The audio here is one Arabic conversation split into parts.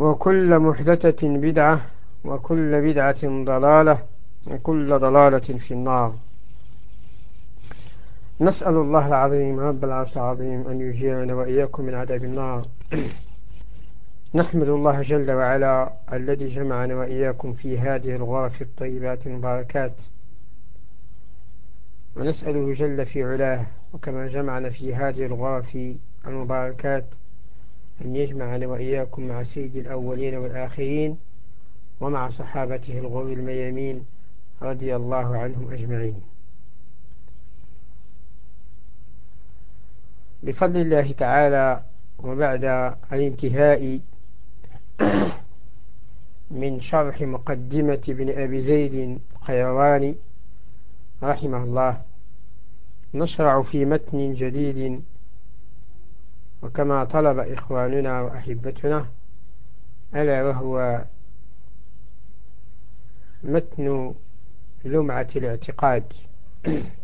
وكل محدثة بدعة وكل بدعة ضلالة وكل ضلالة في النار. نسأل الله العظيم رب العرش العظيم أن يجيرنا وإياكم من عذاب النار. نحمد الله جل وعلا الذي جمعنا وإياكم في هذه الغرف الطيبات المباركات. ونسأله جل في علاه وكما جمعنا في هذه الغرف المباركات أن يجمعنا وإياكم مع سيد الأولين والآخرين ومع صحابته الغر الميامين رضي الله عنهم أجمعين. بفضل الله تعالى وبعد الانتهاء من شرح مقدمة ابن أبي زيد القيرواني رحمه الله نشرع في متن جديد وكما طلب إخواننا وأحبتنا ألا وهو متن لمعة الاعتقاد.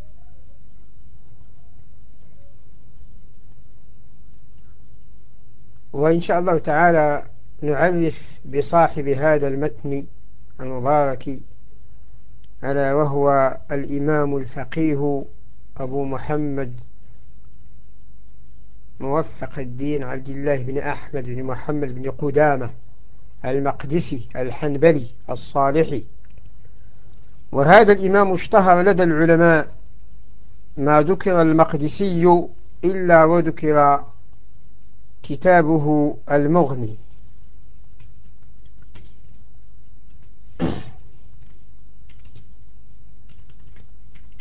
وإن شاء الله تعالى نعرف بصاحب هذا المتن المبارك ألا وهو الإمام الفقيه أبو محمد موفق الدين عبد الله بن أحمد بن محمد بن قدامة المقدسي الحنبلي الصالحي. وهذا الإمام اشتهر لدى العلماء ما ذكر المقدسي إلا وذكر كتابه المغني.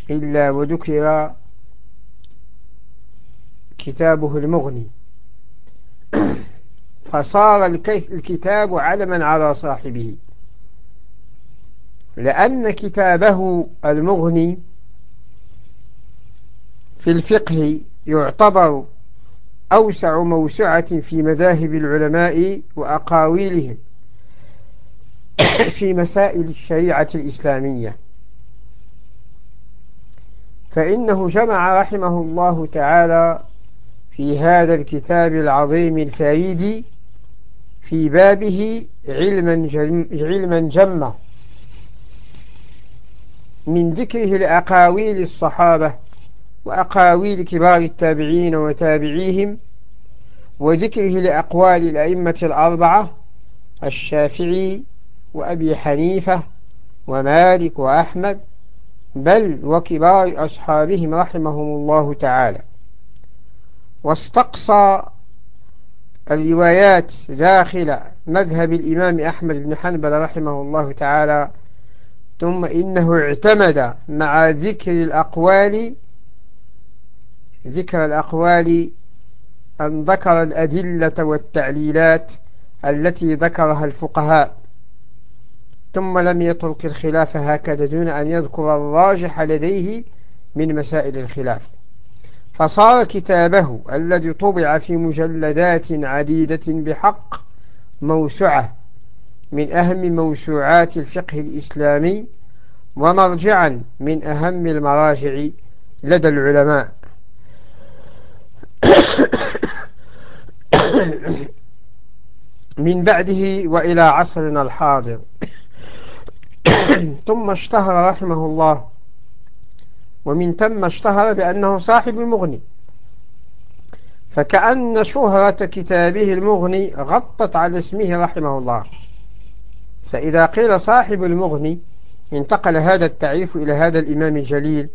إلا وذكر كتابه المغني. فصار الكتاب علما على صاحبه. لأن كتابه المغني في الفقه يعتبر أوسع موسعة في مذاهب العلماء وأقاويلهم في مسائل الشريعة الإسلامية. فإنه جمع رحمه الله تعالى في هذا الكتاب العظيم الفريد في بابه علما جم علما جما. من ذكره لأقاويل الصحابة وأقاويل كبار التابعين وتابعيهم وذكره لأقوال الأئمة الأربعة الشافعي وأبي حنيفة ومالك وأحمد بل وكبار أصحابهم رحمهم الله تعالى. واستقصى الروايات داخل مذهب الإمام أحمد بن حنبل رحمه الله تعالى ثم إنه اعتمد مع ذكر الأقوال ذكر الأقوال أن ذكر الأدلة والتعليلات التي ذكرها الفقهاء ثم لم يترك الخلاف هكذا دون أن يذكر الراجح لديه من مسائل الخلاف. فصار كتابه الذي طبع في مجلدات عديدة بحق موسعة من أهم موسوعات الفقه الإسلامي ومرجعا من أهم المراجع لدى العلماء. من بعده وإلى عصرنا الحاضر. ثم اشتهر رحمه الله ومن ثم اشتهر بأنه صاحب المغني. فكأن شهرة كتابه المغني غطت على اسمه رحمه الله. فإذا قيل صاحب المغني انتقل هذا التعريف إلى هذا الإمام الجليل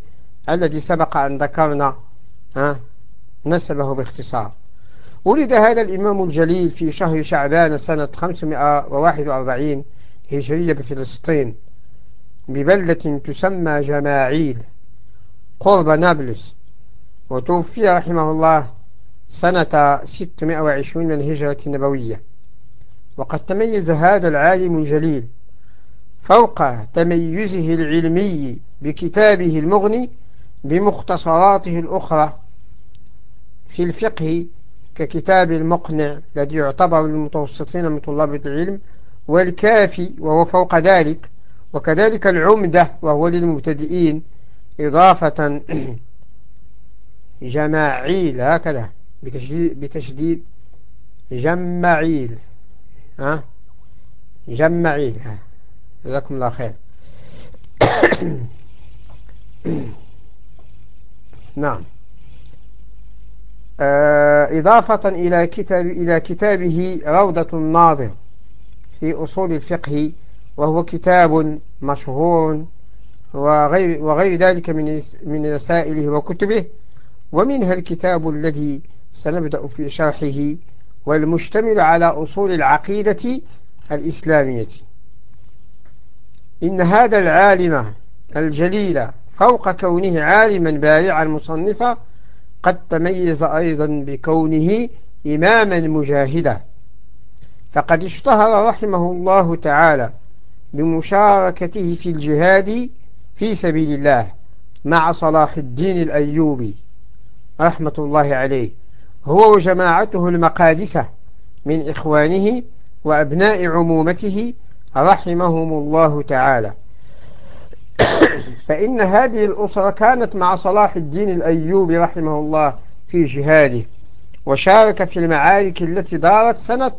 الذي سبق أن ذكرنا نسبه باختصار. ولد هذا الإمام الجليل في شهر شعبان سنة 541 هجرية بفلسطين ببلدة تسمى جماعيل. قرب نابلس. وتوفي رحمه الله سنة 620 من الهجرة النبوية. وقد تميز هذا العالم الجليل فوق تميزه العلمي بكتابه المغني بمختصراته الأخرى في الفقه ككتاب المقنع الذي يعتبر للمتوسطين من طلاب العلم والكافي وهو فوق ذلك. وكذلك العمدة وهو للمبتدئين إضافة جماعيل هكذا بتشديد, بتشديد جمعيل. ها؟ جمعيل. جزاكم الله خير. نعم. آه، إضافة إلى كتاب إلى كتابه روضة الناظر في أصول الفقه وهو كتاب مشهور وغير, وغير ذلك من من رسائله وكتبه. ومنها الكتاب الذي سنبدأ في شرحه والمشتمل على أصول العقيدة الإسلامية. إن هذا العالم الجليل فوق كونه عالما بارعا مصنفا قد تميز أيضا بكونه إماما مجاهدا. فقد اشتهر رحمه الله تعالى بمشاركته في الجهاد في سبيل الله مع صلاح الدين الأيوبي رحمة الله عليه هو وجماعته المقادسة من إخوانه وأبناء عمومته رحمهم الله تعالى. فإن هذه الأسرة كانت مع صلاح الدين الأيوبي رحمه الله في جهاده وشارك في المعارك التي دارت سنة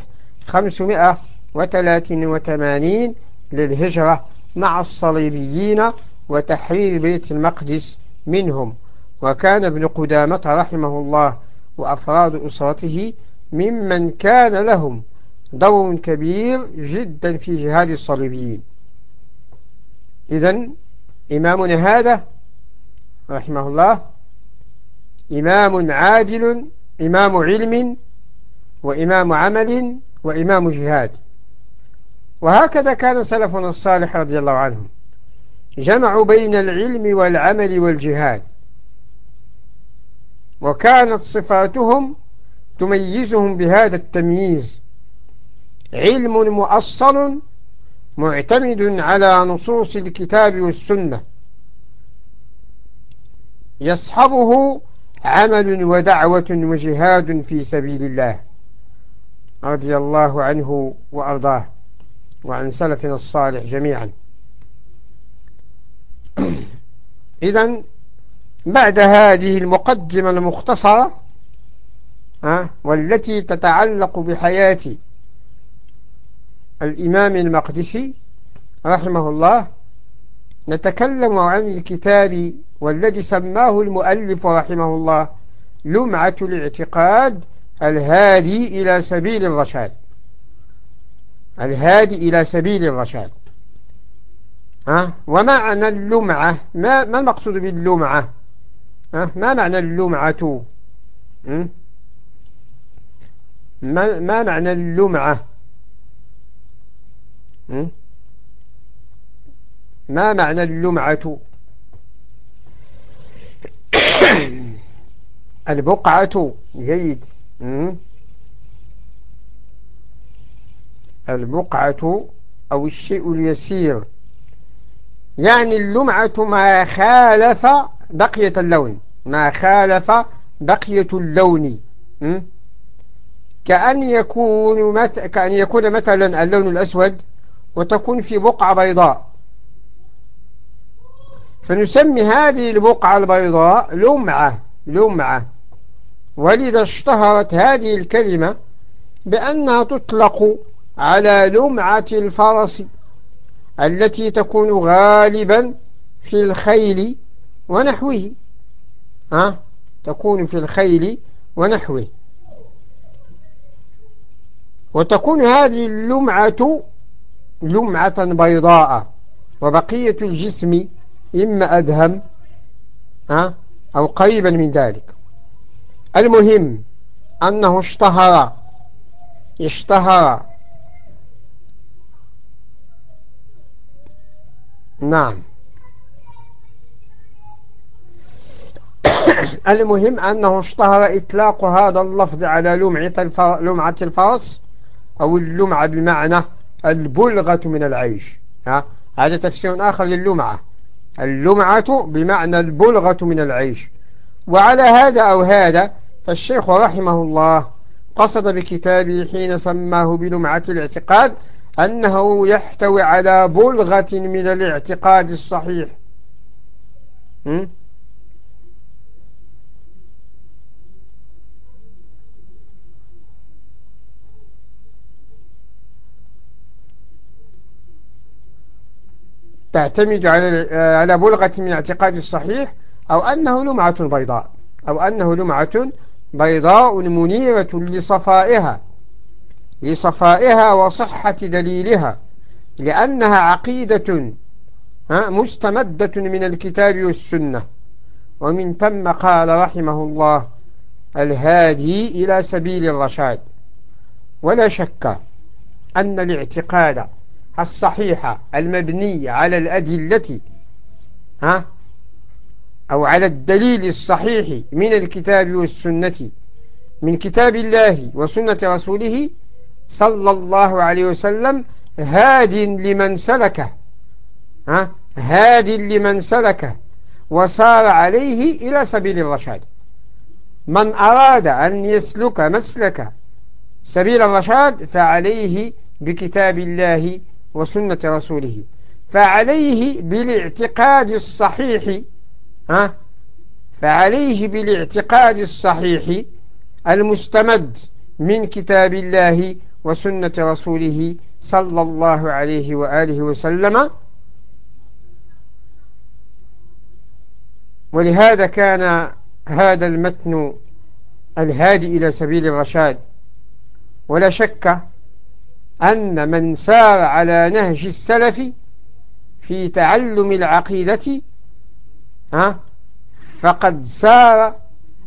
583 للهجرة مع الصليبيين وتحرير بيت المقدس منهم. وكان ابن قدامة رحمه الله وأفراد أسرته ممن كان لهم دور كبير جدا في جهاد الصليبيين. إذا إمامنا هذا رحمه الله إمام عادل إمام علم وإمام عمل وإمام جهاد. وهكذا كان سلفنا الصالح رضي الله عنهم. جمعوا بين العلم والعمل والجهاد. وكانت صفاتهم تميزهم بهذا التمييز. علم مؤصل معتمد على نصوص الكتاب والسنة. يصحبه عمل ودعوة وجهاد في سبيل الله. رضي الله عنه وأرضاه. وعن سلفنا الصالح جميعا. إذا بعد هذه المقدمة المختصرة والتي تتعلق بحياة الإمام المقدسي رحمه الله نتكلم عن الكتاب والذي سماه المؤلف رحمه الله لمعة الاعتقاد الهادي إلى سبيل الرشاد. الهادي إلى سبيل الرشاد. ها؟ ومعنى اللمعة؟ ما, ما المقصود باللمعة؟ ها؟ ما معنى اللمعة؟ ما, ما معنى اللمعة؟ ما معنى اللمعة؟ البقعة جيد. البقعة أو الشيء اليسير. يعني اللمعة ما خالف بقية اللون. ما خالف بقية اللون. كأن يكون مت... كأن يكون مثلا اللون الأسود وتكون في بقعة بيضاء. فنسمي هذه البقعة البيضاء لمعة لمعة. ولذا اشتهرت هذه الكلمة بأنها تطلق على لمعة الفرس. التي تكون غالبا في الخيل ونحوه. ها؟ تكون في الخيل ونحوه. وتكون هذه اللمعة لمعة بيضاء وبقية الجسم إما أدهم ها؟ أو قريبا من ذلك. المهم أنه اشتهر اشتهر نعم. المهم أنه اشتهر إطلاق هذا اللفظ على لمعة الفرس أو اللمعة بمعنى البلغة من العيش. هذا تفسير آخر للمعة اللمعة بمعنى البلغة من العيش. وعلى هذا أو هذا فالشيخ رحمه الله قصد بكتابه حين سماه بلمعة الاعتقاد أنه يحتوي على بلغة من الاعتقاد الصحيح. تعتمد على على بلغة من اعتقاد الصحيح أو أنه لمعة بيضاء أو أنه لمعة بيضاء منيرة لصفائها. لصفائها وصحة دليلها لأنها عقيدة مستمدة من الكتاب والسنة. ومن ثم قال رحمه الله الهادي إلى سبيل الرشاد. ولا شك أن الاعتقاد الصحيحة المبنية على الأدلة ها أو على الدليل الصحيح من الكتاب والسنة من كتاب الله وسنة رسوله صلى الله عليه وسلم هاد لمن سلكه. ها؟ هاد لمن سلكه. وسار عليه إلى سبيل الرشاد. من أراد أن يسلك مسلك سبيل الرشاد فعليه بكتاب الله وسنة رسوله. فعليه بالاعتقاد الصحيح. ها؟ فعليه بالاعتقاد الصحيح المستمد من كتاب الله وسنة رسوله صلى الله عليه وآله وسلم. ولهذا كان هذا المتن الهادي إلى سبيل الرشاد. ولا شك أن من سار على نهج السلف في تعلم العقيدة ها فقد سار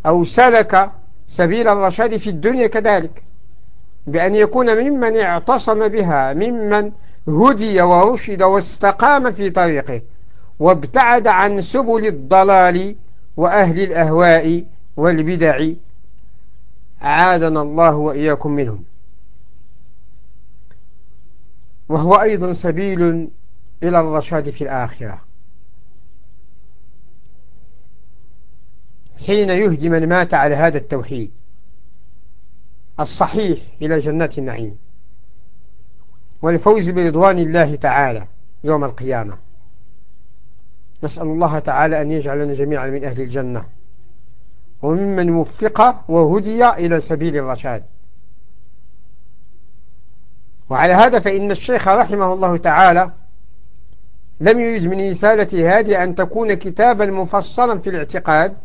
أو سلك سبيل الرشاد في الدنيا كذلك. بأن يكون ممن اعتصم بها ممن هدي ورشد واستقام في طريقه وابتعد عن سبل الضلال وأهل الأهواء والبدع. عادنا الله وإياكم منهم. وهو أيضا سبيل إلى الرشاد في الآخرة. حين يهدي من مات على هذا التوحيد. الصحيح إلى جنات النعيم والفوز برضوان الله تعالى يوم القيامة. نسأل الله تعالى أن يجعلنا جميعا من أهل الجنة وممن وفق وهدي إلى سبيل الرشاد. وعلى هذا فإن الشيخ رحمه الله تعالى لم يريد من رسالة هذه أن تكون كتابا مفصلا في الاعتقاد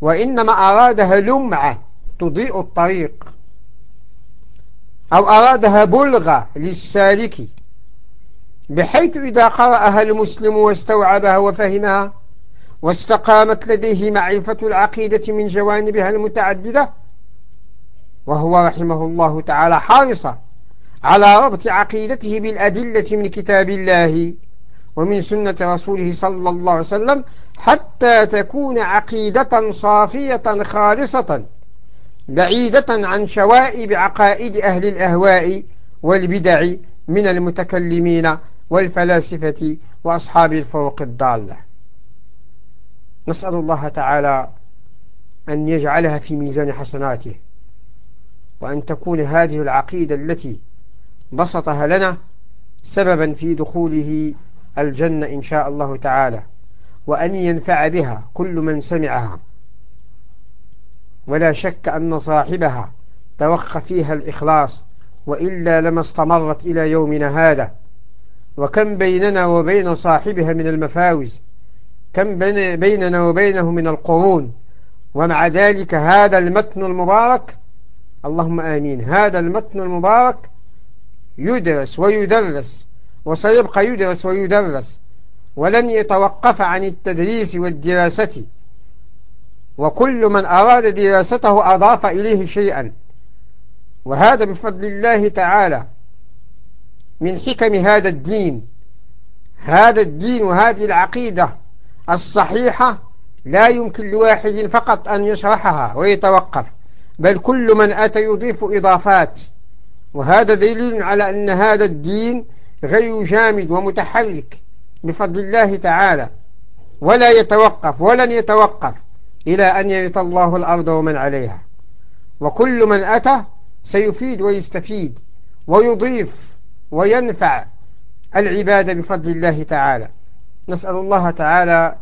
وإنما أرادها لمعة تضيء الطريق أو أرادها بلغة للسالك بحيث إذا قرأها المسلم واستوعبها وفهمها واستقامت لديه معرفة العقيدة من جوانبها المتعددة وهو رحمه الله تعالى حارصا على ربط عقيدته بالأدلة من كتاب الله ومن سنة رسوله صلى الله عليه وسلم حتى تكون عقيدة صافية خالصة. بعيدة عن شوائب عقائد أهل الأهواء والبدع من المتكلمين والفلاسفة وأصحاب الفوق الضالة. نسأل الله تعالى أن يجعلها في ميزان حسناته وأن تكون هذه العقيدة التي بسطها لنا سببا في دخوله الجنة إن شاء الله تعالى وأن ينفع بها كل من سمعها. ولا شك أن صاحبها توخى فيها الإخلاص وإلا لما استمرت إلى يومنا هذا. وكم بيننا وبين صاحبها من المفاوز كم بيننا وبينه من القرون. ومع ذلك هذا المتن المبارك اللهم آمين هذا المتن المبارك يدرس ويدرس وسيبقى يدرس ويدرس ولن يتوقف عن التدريس والدراسة. وكل من أراد دراسته أضاف إليه شيئا. وهذا بفضل الله تعالى من حكم هذا الدين. هذا الدين وهذه العقيدة الصحيحة لا يمكن لواحد فقط أن يشرحها ويتوقف بل كل من أتى يضيف إضافات. وهذا دليل على أن هذا الدين غير جامد ومتحرك بفضل الله تعالى. ولا يتوقف ولن يتوقف. إلى أن يرث الله الأرض ومن عليها. وكل من أتى سيفيد ويستفيد ويضيف وينفع العباد بفضل الله تعالى. نسأل الله تعالى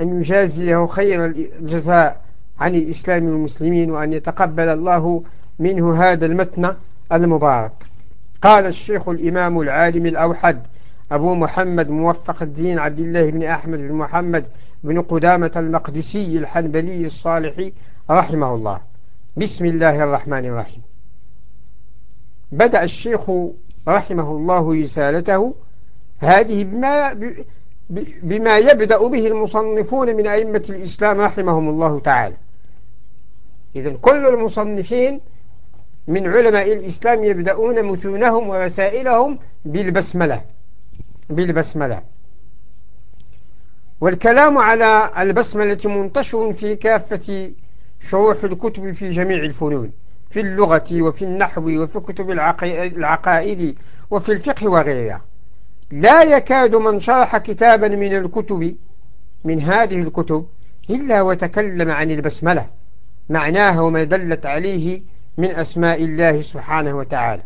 أن يجازيه خير الجزاء عن الإسلام والمسلمين وأن يتقبل الله منه هذا المتن المبارك. قال الشيخ الإمام العالم الأوحد أبو محمد موفق الدين عبد الله بن أحمد بن محمد بن قدامة المقدسي الحنبلي الصالحي رحمه الله. بسم الله الرحمن الرحيم. بدأ الشيخ رحمه الله رسالته هذه بما, بما يبدأ به المصنفون من أئمة الإسلام رحمهم الله تعالى. إذا كل المصنفين من علماء الإسلام يبدأون متونهم ورسائلهم بالبسملة بالبسملة. والكلام على البسملة منتشر في كافة شروح الكتب في جميع الفنون في اللغة وفي النحو وفي كتب العقائد وفي الفقه وغيرها. لا يكاد من شرح كتابا من الكتب من هذه الكتب إلا وتكلم عن البسملة. معناها وما دلت عليه من أسماء الله سبحانه وتعالى.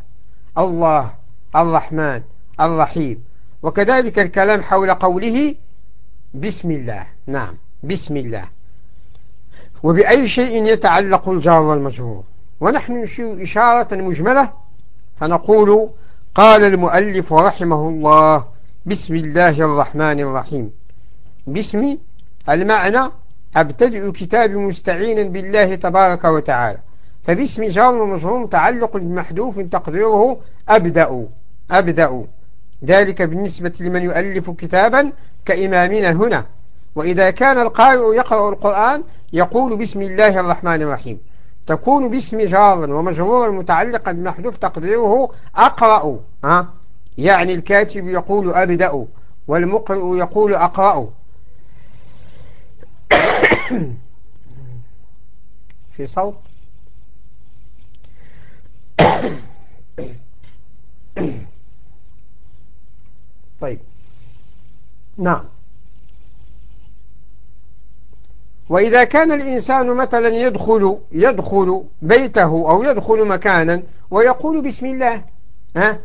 الله الرحمن الرحيم. وكذلك الكلام حول قوله بسم الله. نعم بسم الله. وبأي شيء يتعلق الجار والمجرور. ونحن نشير إشارة مجملة فنقول قال المؤلف رحمه الله بسم الله الرحمن الرحيم. باسم المعنى أبتدئ كتاب مستعينا بالله تبارك وتعالى. فباسم جار ومجرور تعلق بمحذوف تقديره أبدأ أبدأ. ذلك بالنسبة لمن يؤلف كتابا كإمامنا هنا. وإذا كان القارئ يقرأ القرآن يقول بسم الله الرحمن الرحيم. تكون باسم جار ومجرور متعلقا بمحذوف تقديره أقرأ ها؟ يعني الكاتب يقول أبدأ والمقرئ يقول أقرأ. في صوت. طيب. نعم. وإذا كان الإنسان مثلا يدخل يدخل بيته أو يدخل مكانا ويقول بسم الله ها؟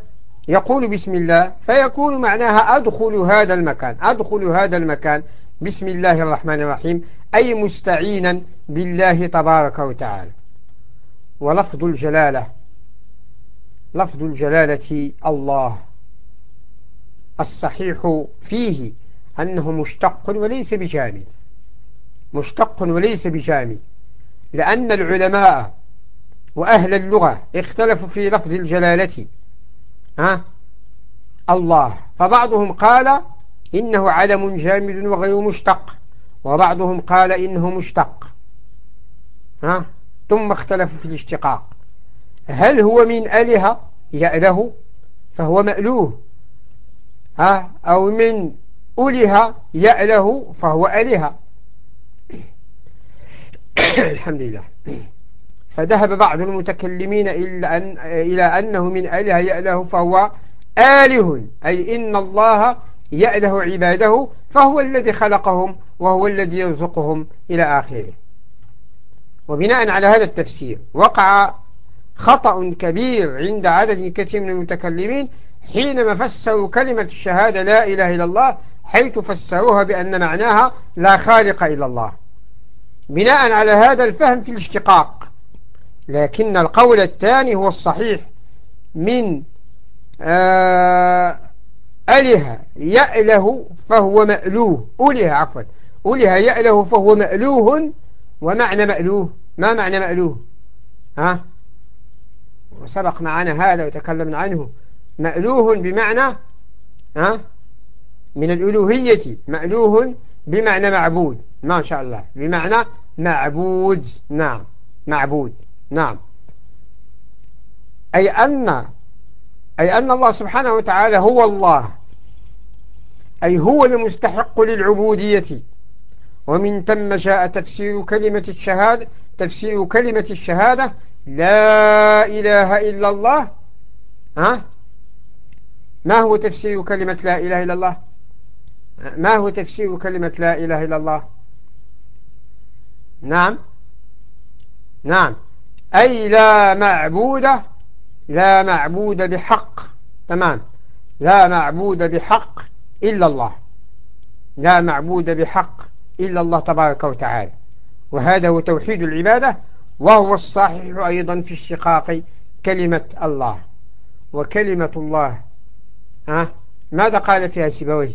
يقول بسم الله فيكون معناها أدخل هذا المكان أدخل هذا المكان. بسم الله الرحمن الرحيم. أي مستعينا بالله تبارك وتعالى. ولفظ الجلالة لفظ الجلالة الله. الصحيح فيه أنه مشتق وليس بجامد مشتق وليس بجامد لأن العلماء وأهل اللغة اختلفوا في لفظ الجلالة. ها؟ الله. فبعضهم قال إنه علم جامد وغير مشتق وبعضهم قال إنه مشتق. ها؟ ثم اختلفوا في الاشتقاق. هل هو من أله يأله فهو مألوه. ها أو من أله يأله فهو أله الحمد لله. فذهب بعض المتكلمين إلى, أن إلى أنه من أله يأله فهو آله أي إن الله يأله عباده فهو الذي خلقهم وهو الذي يرزقهم إلى آخره. وبناء على هذا التفسير وقع خطأ كبير عند عدد كثير من المتكلمين حينما فسروا كلمة الشهادة لا إله إلا الله حيث فسروها بأن معناها لا خالق إلا الله. بناء على هذا الفهم في الاشتقاق. لكن القول الثاني هو الصحيح. من آه أله يأله فهو مألوه. أله عفوا. أله يأله فهو مألوه. ومعنى مألوه؟ ما معنى مألوه؟ ها؟ وسبق معنا هذا وتكلمنا عنه. مألوه بمعنى ها؟ من الألوهية مألوه بمعنى معبود. ما شاء الله. بمعنى معبود. نعم. معبود. نعم. أي أن أي أن الله سبحانه وتعالى هو الله. أي هو المستحق للعبودية. ومن ثم جاء تفسير كلمة الشهادة تفسير كلمة الشهادة لا إله إلا الله. ها؟ ما هو تفسير كلمة لا إله إلا الله؟ ما هو تفسير كلمة لا إله إلا الله؟ نعم. نعم. أي لا معبود لا معبود بحق. تمام. لا معبود بحق إلا الله. لا معبود بحق إلا الله تبارك وتعالى. وهذا هو توحيد العبادة وهو الصحيح أيضا في اشتقاق كلمة الله. وكلمة الله ها؟ ماذا قال فيها سيبويه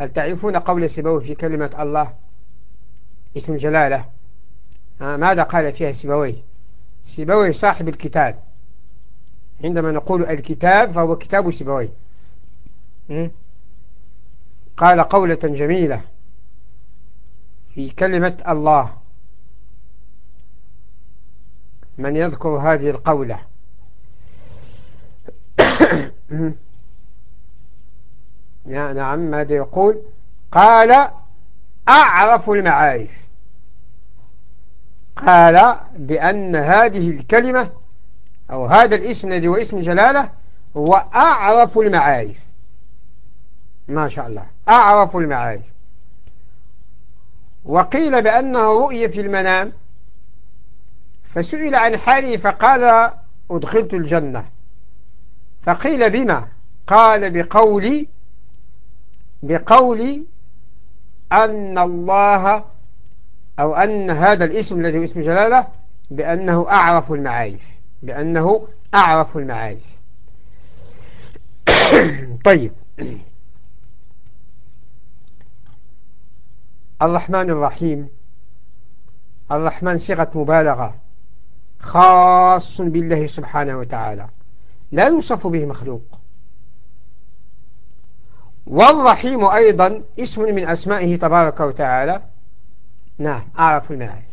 هل تعرفون قول سيبويه في كلمة الله؟ اسم الجلالة. ها ماذا قال فيها سيبويه سيبويه صاحب الكتاب. عندما نقول الكتاب فهو كتاب سيبويه قال قولة جميلة في كلمة الله. من يذكر هذه القولة؟ نعم ماذا يقول قال أعرف المعارف قال بأن هذه الكلمة أو هذا الاسم الذي هو اسم جلالة هو أعرف المعارف ما شاء الله أعرف المعارف وقيل بأنه رؤية في المنام فسئل عن حاله فقال أدخلت الجنة. فقيل بما؟ قال بقولي بقول أن الله أو أن هذا الاسم الذي هو اسم جلالة بأنه أعرف المعايف بأنه أعرف المعايف طيب. الرحمن الرحيم. الرحمن صيغة مبالغة. خاص بالله سبحانه وتعالى. لا يوصف به مخلوق. والرحيم أيضا اسم من أسمائه تبارك وتعالى. نعم أعرف المعاني.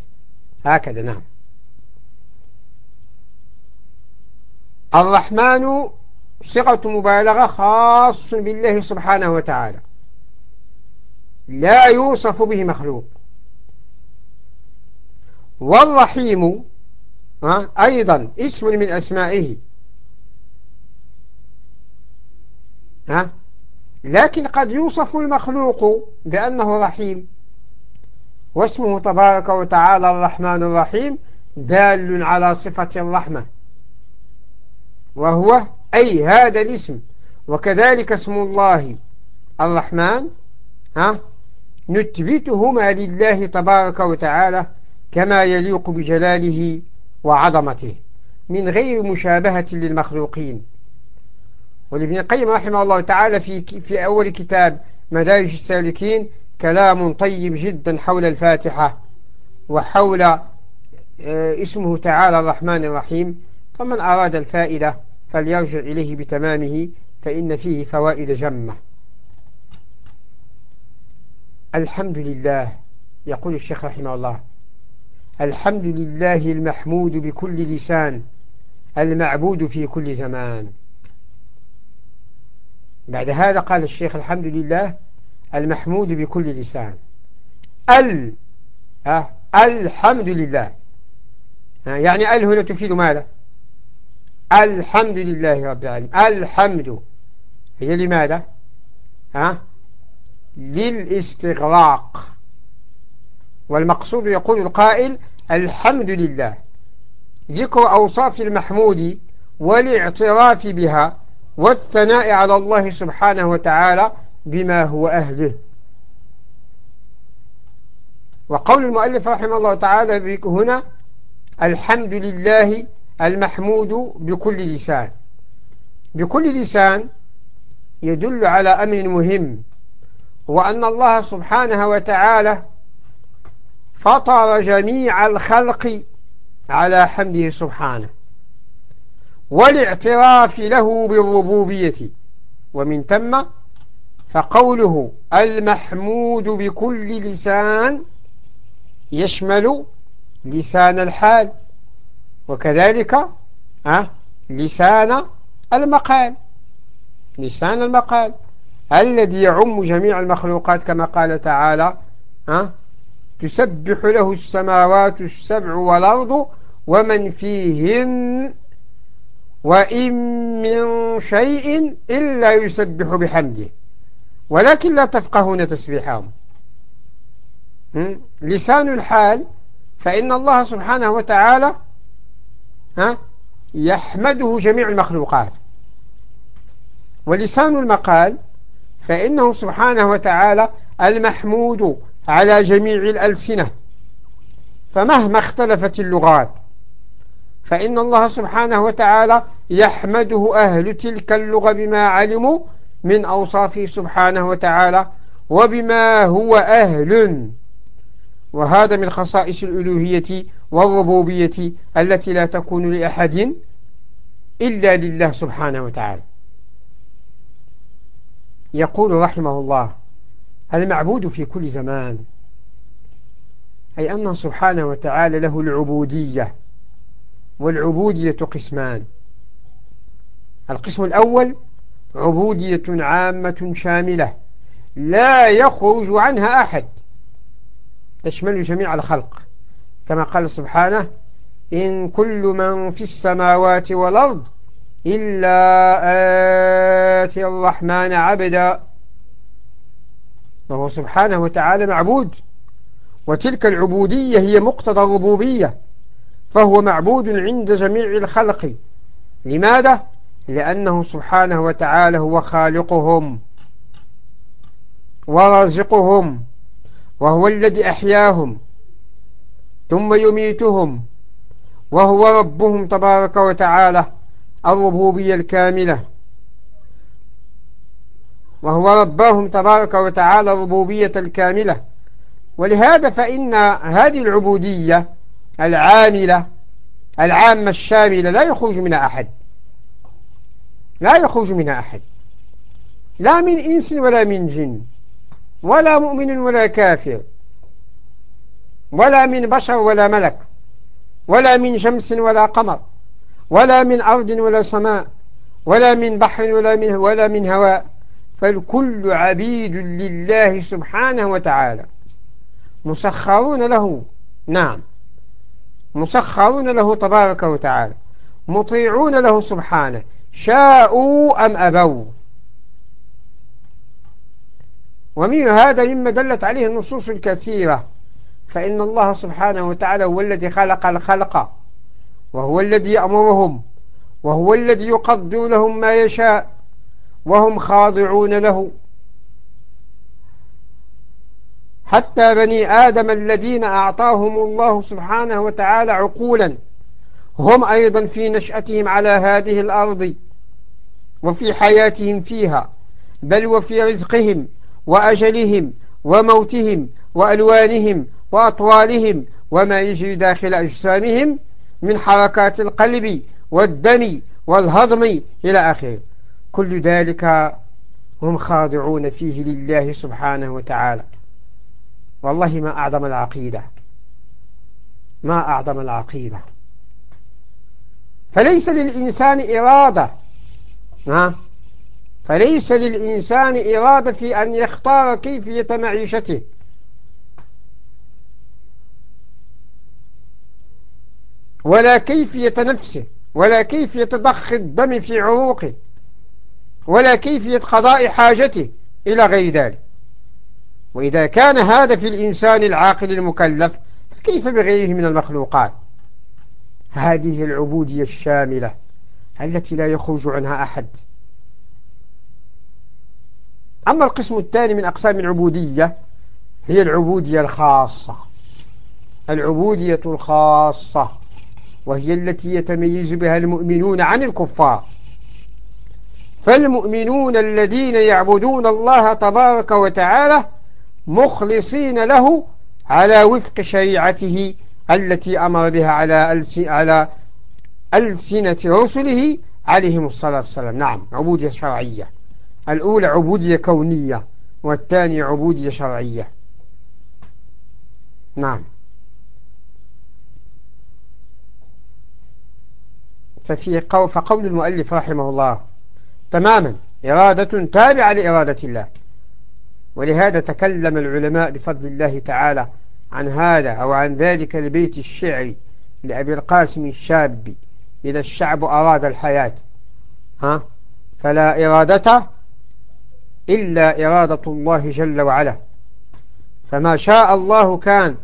هكذا نعم. الرحمن صيغة مبالغة خاص بالله سبحانه وتعالى. لا يوصف به مخلوق. والرحيم أيضا اسم من أسمائه. ها؟ لكن قد يوصف المخلوق بأنه رحيم واسمه تبارك وتعالى الرحمن الرحيم دال على صفة الرحمة وهو أي هذا الاسم. وكذلك اسم الله الرحمن ها نثبتهما لله تبارك وتعالى كما يليق بجلاله وعظمته من غير مشابهة للمخلوقين. ولابن القيم رحمه الله تعالى في في أول كتاب مدارج السالكين كلام طيب جدا حول الفاتحة وحول آه، اسمه تعالى الرحمن الرحيم. فمن أراد الفائدة فليرجع إليه بتمامه فإن فيه فوائد جمة. الحمد لله يقول الشيخ رحمه الله. الحمد لله المحمود بكل لسان المعبود في كل زمان. بعد هذا قال الشيخ الحمد لله المحمود بكل لسان. ال أه الحمد لله. يعني ال هنا تفيد ماذا؟ الحمد لله رب العالمين. الحمد هي لماذا؟ ها للاستغراق. والمقصود يقول القائل الحمد لله. ذكر أوصاف المحمود والاعتراف بها والثناء على الله سبحانه وتعالى بما هو أهله. وقول المؤلف رحمه الله تعالى هنا الحمد لله المحمود بكل لسان. بكل لسان يدل على أمر مهم وأن الله سبحانه وتعالى فطر جميع الخلق على حمده سبحانه. والاعتراف له بالربوبية. ومن ثم فقوله المحمود بكل لسان يشمل لسان الحال وكذلك لسان المقال لسان المقال الذي يعم جميع المخلوقات كما قال تعالى تسبح له السماوات السبع والأرض ومن فيهن وإن من شيء إلا يسبح بحمده ولكن لا تفقهون تسبيحهم. لسان الحال فإن الله سبحانه وتعالى ها يحمده جميع المخلوقات. ولسان المقال فإنه سبحانه وتعالى المحمود على جميع الألسنة. فمهما اختلفت اللغات فإن الله سبحانه وتعالى يحمده أهل تلك اللغة بما علموا من أوصافه سبحانه وتعالى وبما هو أهل. وهذا من خصائص الألوهية والربوبية التي لا تكون لأحد إلا لله سبحانه وتعالى. يقول رحمه الله المعبود في كل زمان أي أنه سبحانه وتعالى له العبودية والعبودية قسمان. القسم الأول عبودية عامة شاملة لا يخرج عنها أحد. تشمل جميع الخلق. كما قال سبحانه إن كل من في السماوات والأرض إلا آتي الرحمن عبدا. وهو سبحانه وتعالى معبود. وتلك العبودية هي مقتضى الربوبية. فهو معبود عند جميع الخلق لماذا؟ لأنه سبحانه وتعالى هو خالقهم ورازقهم وهو الذي أحياهم ثم يميتهم وهو ربهم تبارك وتعالى الربوبية الكاملة وهو ربهم تبارك وتعالى الربوبية الكاملة ولهذا فإن هذه العبودية العاملة العامة الشاملة لا يخرج منها أحد. لا يخرج منها أحد. لا من إنس ولا من جن ولا مؤمن ولا كافر ولا من بشر ولا ملك ولا من شمس ولا قمر ولا من أرض ولا سماء ولا من بحر ولا من, ولا من هواء. فالكل عبيد لله سبحانه وتعالى. مسخرون له. نعم. مسخرون له تبارك وتعالى مطيعون له سبحانه شاءوا أم أبوا. ومن هذا مما دلت عليه النصوص الكثيرة فإن الله سبحانه وتعالى هو الذي خلق الخلق وهو الذي يأمرهم وهو الذي يقدر لهم ما يشاء وهم خاضعون له. حتى بني آدم الذين أعطاهم الله سبحانه وتعالى عقولا. هم أيضا في نشأتهم على هذه الأرض وفي حياتهم فيها بل وفي رزقهم وأجلهم وموتهم وألوانهم وأطوالهم وما يجري داخل أجسامهم من حركات القلب والدم والهضم إلى آخره. كل ذلك هم خاضعون فيه لله سبحانه وتعالى. والله ما أعظم العقيدة. ما أعظم العقيدة. فليس للإنسان إرادة. نعم فليس للإنسان إرادة في أن يختار كيفية معيشته. ولا كيفية نفسه ولا كيفية ضخ الدم في عروقه ولا كيفية قضاء حاجته إلى غير ذلك. وإذا كان هذا في الإنسان العاقل المكلف فكيف بغيره من المخلوقات؟ هذه العبودية الشاملة التي لا يخرج عنها أحد. أما القسم الثاني من أقسام العبودية هي العبودية الخاصة. العبودية الخاصة وهي التي يتميز بها المؤمنون عن الكفار. فالمؤمنون الذين يعبدون الله تبارك وتعالى مخلصين له على وفق شريعته التي أمر بها على على ألسنة رسله عليهم الصلاة والسلام. نعم عبودية شرعية. الأولى عبودية كونية والثانية عبودية شرعية. نعم. ففي قول فقول المؤلف رحمه الله تماما إرادة تابعة لإرادة الله. ولهذا تكلم العلماء بفضل الله تعالى عن هذا أو عن ذلك البيت الشعري لأبي القاسم الشابي إذا الشعب أراد الحياة. ها؟ فلا إرادة إلا إرادة الله جل وعلا. فما شاء الله كان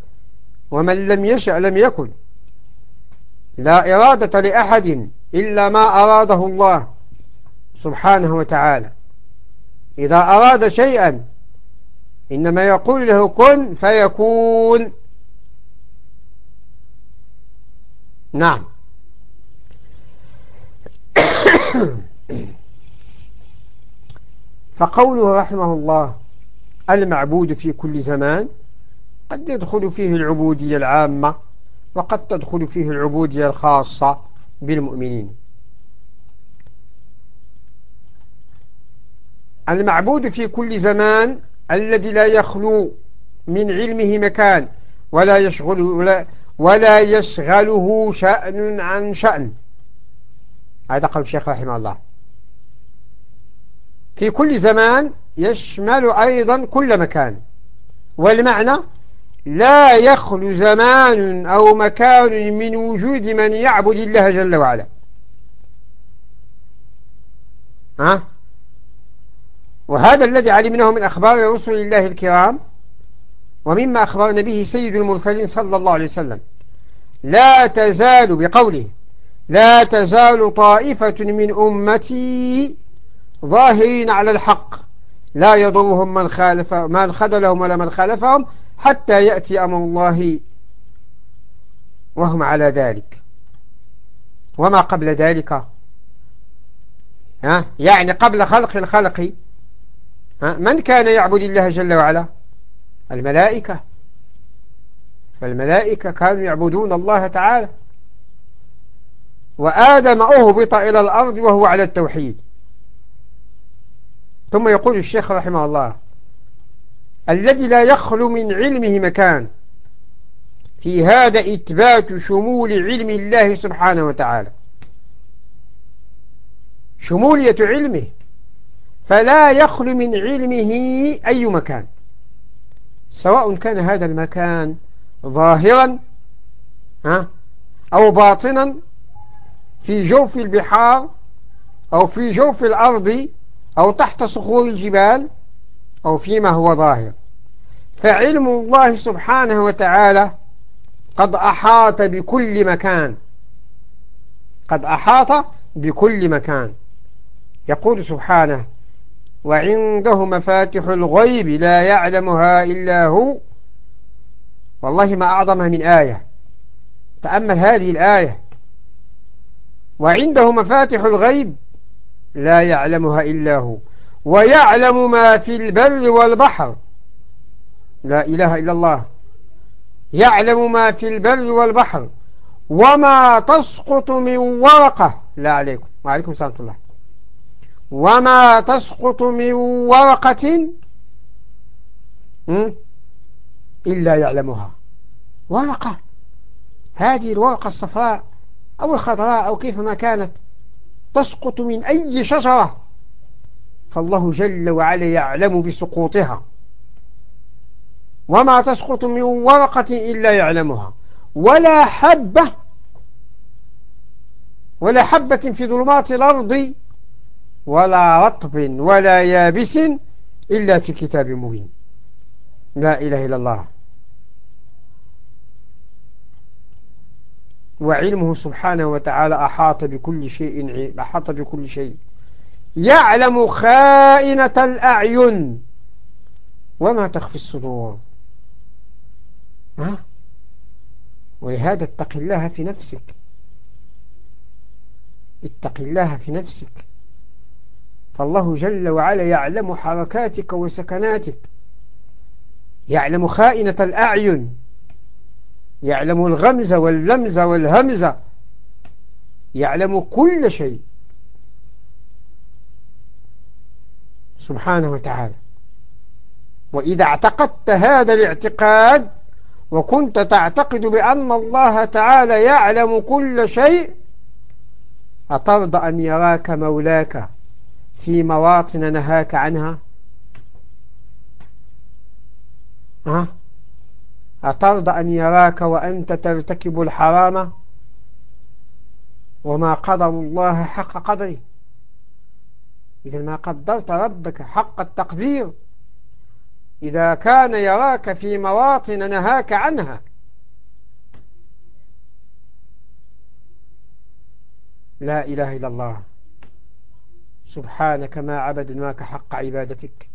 ومن لم يشأ لم يكن. لا إرادة لأحد إلا ما أراده الله سبحانه وتعالى. إذا أراد شيئا إنما يقول له كن فيكون. نعم. فقوله رحمه الله المعبود في كل زمان قد يدخل فيه العبودية العامة وقد تدخل فيه العبودية الخاصة بالمؤمنين. المعبود في كل زمان الذي لا يخلو من علمه مكان ولا يشغل ولا, ولا يشغله شأن عن شأن. هذا قول الشيخ رحمه الله. في كل زمان يشمل أيضا كل مكان. والمعنى لا يخلو زمان أو مكان من وجود من يعبد الله جل وعلا. ها؟ وهذا الذي علمناه من أخبار رسل الله الكرام ومما أخبرنا به سيد المرسلين صلى الله عليه وسلم. لا تزال بقوله لا تزال طائفة من أمتي ظاهرين على الحق. لا يضرهم من خالف من خذلهم ولا من خالفهم حتى يأتي أمر الله وهم على ذلك. وما قبل ذلك؟ ها؟ يعني قبل خلق الخلق من كان يعبد الله جل وعلا؟ الملائكة. فالملائكة كانوا يعبدون الله تعالى. وآدم أهبط إلى الأرض وهو على التوحيد. ثم يقول الشيخ رحمه الله الذي لا يخلو من علمه مكان. في هذا إثبات شمول علم الله سبحانه وتعالى. شمولية علمه. فلا يخلو من علمه أي مكان. سواء كان هذا المكان ظاهرا أو باطنا في جوف البحار أو في جوف الأرض أو تحت صخور الجبال أو فيما هو ظاهر. فعلم الله سبحانه وتعالى قد أحاط بكل مكان. قد أحاط بكل مكان. يقول سبحانه وعنده مفاتح الغيب لا يعلمها إلا هو. والله ما أعظمها من آية. تأمل هذه الآية. وعنده مفاتح الغيب لا يعلمها إلا هو. ويعلم ما في البر والبحر. لا إله إلا الله. يعلم ما في البر والبحر. وما تسقط من ورقة. لا عليكم. وعليكم السلام الله. وما تسقط من ورقة إلا يعلمها. ورقة هذه الورقة الصفراء أو الخضراء أو كيفما كانت تسقط من أي شجرة فالله جل وعلا يعلم بسقوطها. وما تسقط من ورقة إلا يعلمها. ولا حبة ولا حبة في ظلمات الأرض ولا رطب ولا يابس إلا في كتاب مبين. لا إله إلا الله. وعلمه سبحانه وتعالى أحاط بكل شيء أحاط بكل شيء. يعلم خائنة الأعين. وما تخفي الصدور. ها؟ ولهذا اتق الله في نفسك. اتق الله في نفسك. فالله جل وعلا يعلم حركاتك وسكناتك. يعلم خائنة الأعين. يعلم الغمز واللمز والهمز. يعلم كل شيء. سبحانه وتعالى. وإذا اعتقدت هذا الاعتقاد وكنت تعتقد بأن الله تعالى يعلم كل شيء أترضى أن يراك مولاك. في مواطن نهاك عنها؟ ها؟ أترضى أن يراك وأنت ترتكب الحرام؟ وما قدر الله حق قدره. إذا ما قدرت ربك حق التقدير. إذا كان يراك في مواطن نهاك عنها. لا إله إلا الله. سبحانك ما عبدناك حق عبادتك.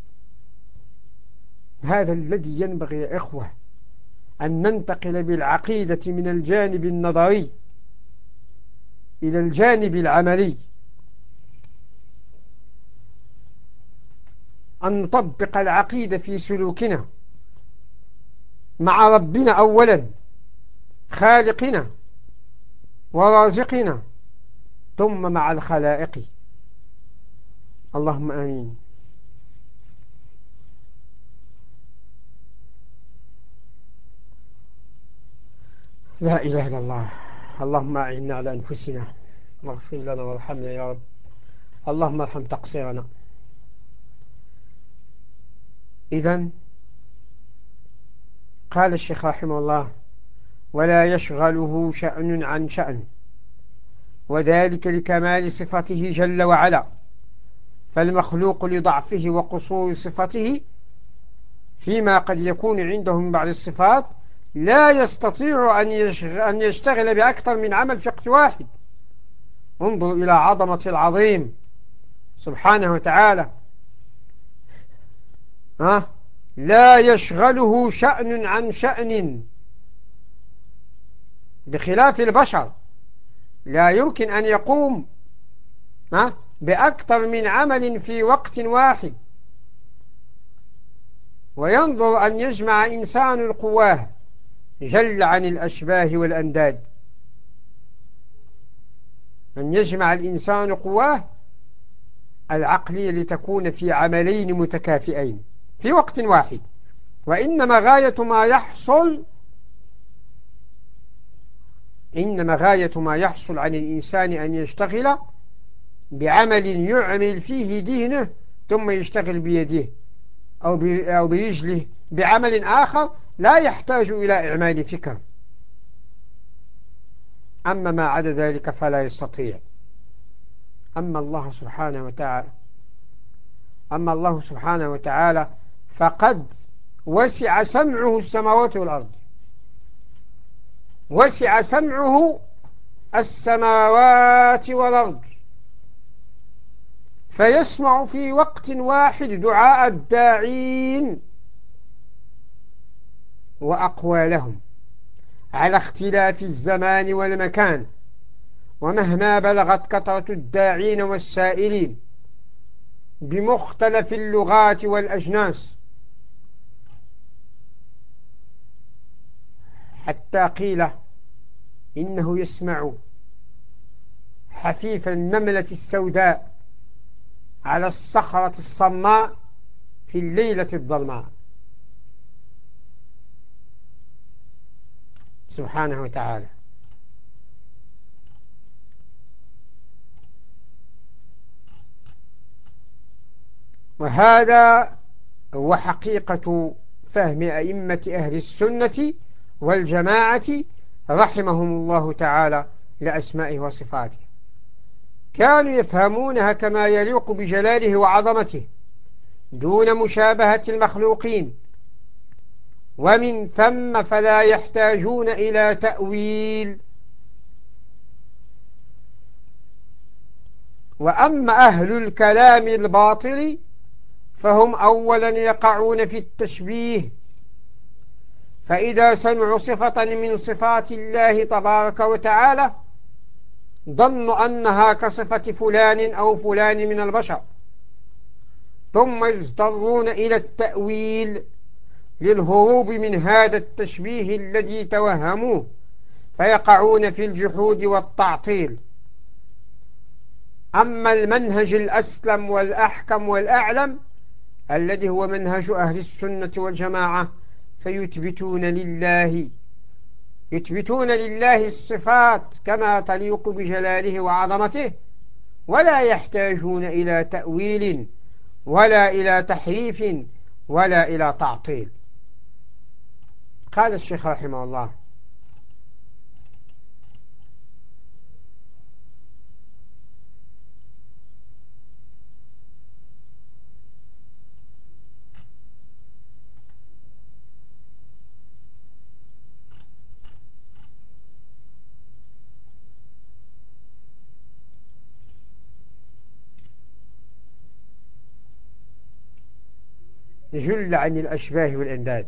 هذا الذي ينبغي يا إخوة أن ننتقل بالعقيدة من الجانب النظري إلى الجانب العملي. أن نطبق العقيدة في سلوكنا مع ربنا أولا خالقنا ورازقنا ثم مع الخلائق. اللهم آمين. لا إله إلا الله. اللهم أعنا على أنفسنا. واغفر لنا وارحمنا يا رب. اللهم ارحم تقصيرنا. إذا قال الشيخ رحمه الله ولا يشغله شأن عن شأن. وذلك لكمال صفته جل وعلا. فالمخلوق لضعفه وقصور صفته فيما قد يكون عنده من بعض الصفات لا يستطيع أن يشتغل بأكثر من عمل في وقت واحد. انظر إلى عظمة العظيم. سبحانه وتعالى. ها؟ لا يشغله شأن عن شأن. بخلاف البشر. لا يمكن أن يقوم. ها؟ بأكثر من عمل في وقت واحد. وينظر أن يجمع إنسان القواه جل عن الأشباه والأنداد. أن يجمع الإنسان قواه العقلية لتكون في عملين متكافئين في وقت واحد. وإنما غاية ما يحصل إنما غاية ما يحصل عن الإنسان أن يشتغل بعمل يعمل فيه دينه ثم يشتغل بيده أو, أو برجله بعمل آخر لا يحتاج إلى إعمال فكر. أما ما عدا ذلك فلا يستطيع. أما الله سبحانه وتعالى أما الله سبحانه وتعالى فقد وسع سمعه السماوات والأرض. وسع سمعه السماوات والأرض. فيسمع في وقت واحد دعاء الداعين وأقوالهم على اختلاف الزمان والمكان ومهما بلغت كثرة الداعين والسائلين بمختلف اللغات والأجناس حتى قيل إنه يسمع حفيف النملة السوداء على الصخرة الصماء في الليلة الظلماء. سبحانه وتعالى. وهذا هو حقيقة فهم أئمة أهل السنة والجماعة رحمهم الله تعالى لأسمائه وصفاته. كانوا يفهمونها كما يليق بجلاله وعظمته دون مشابهة المخلوقين. ومن ثم فلا يحتاجون إلى تأويل. وأما أهل الكلام الباطل فهم أولا يقعون في التشبيه. فإذا سمعوا صفة من صفات الله تبارك وتعالى ظنوا أنها كصفة فلان أو فلان من البشر. ثم يضطرون إلى التأويل للهروب من هذا التشبيه الذي توهموه فيقعون في الجحود والتعطيل. أما المنهج الأسلم والأحكم والأعلم الذي هو منهج أهل السنة والجماعة فيثبتون لله يثبتون لله الصفات كما تليق بجلاله وعظمته ولا يحتاجون إلى تأويل ولا إلى تحريف ولا إلى تعطيل. قال الشيخ رحمه الله جل عن الأشباه والأنداد.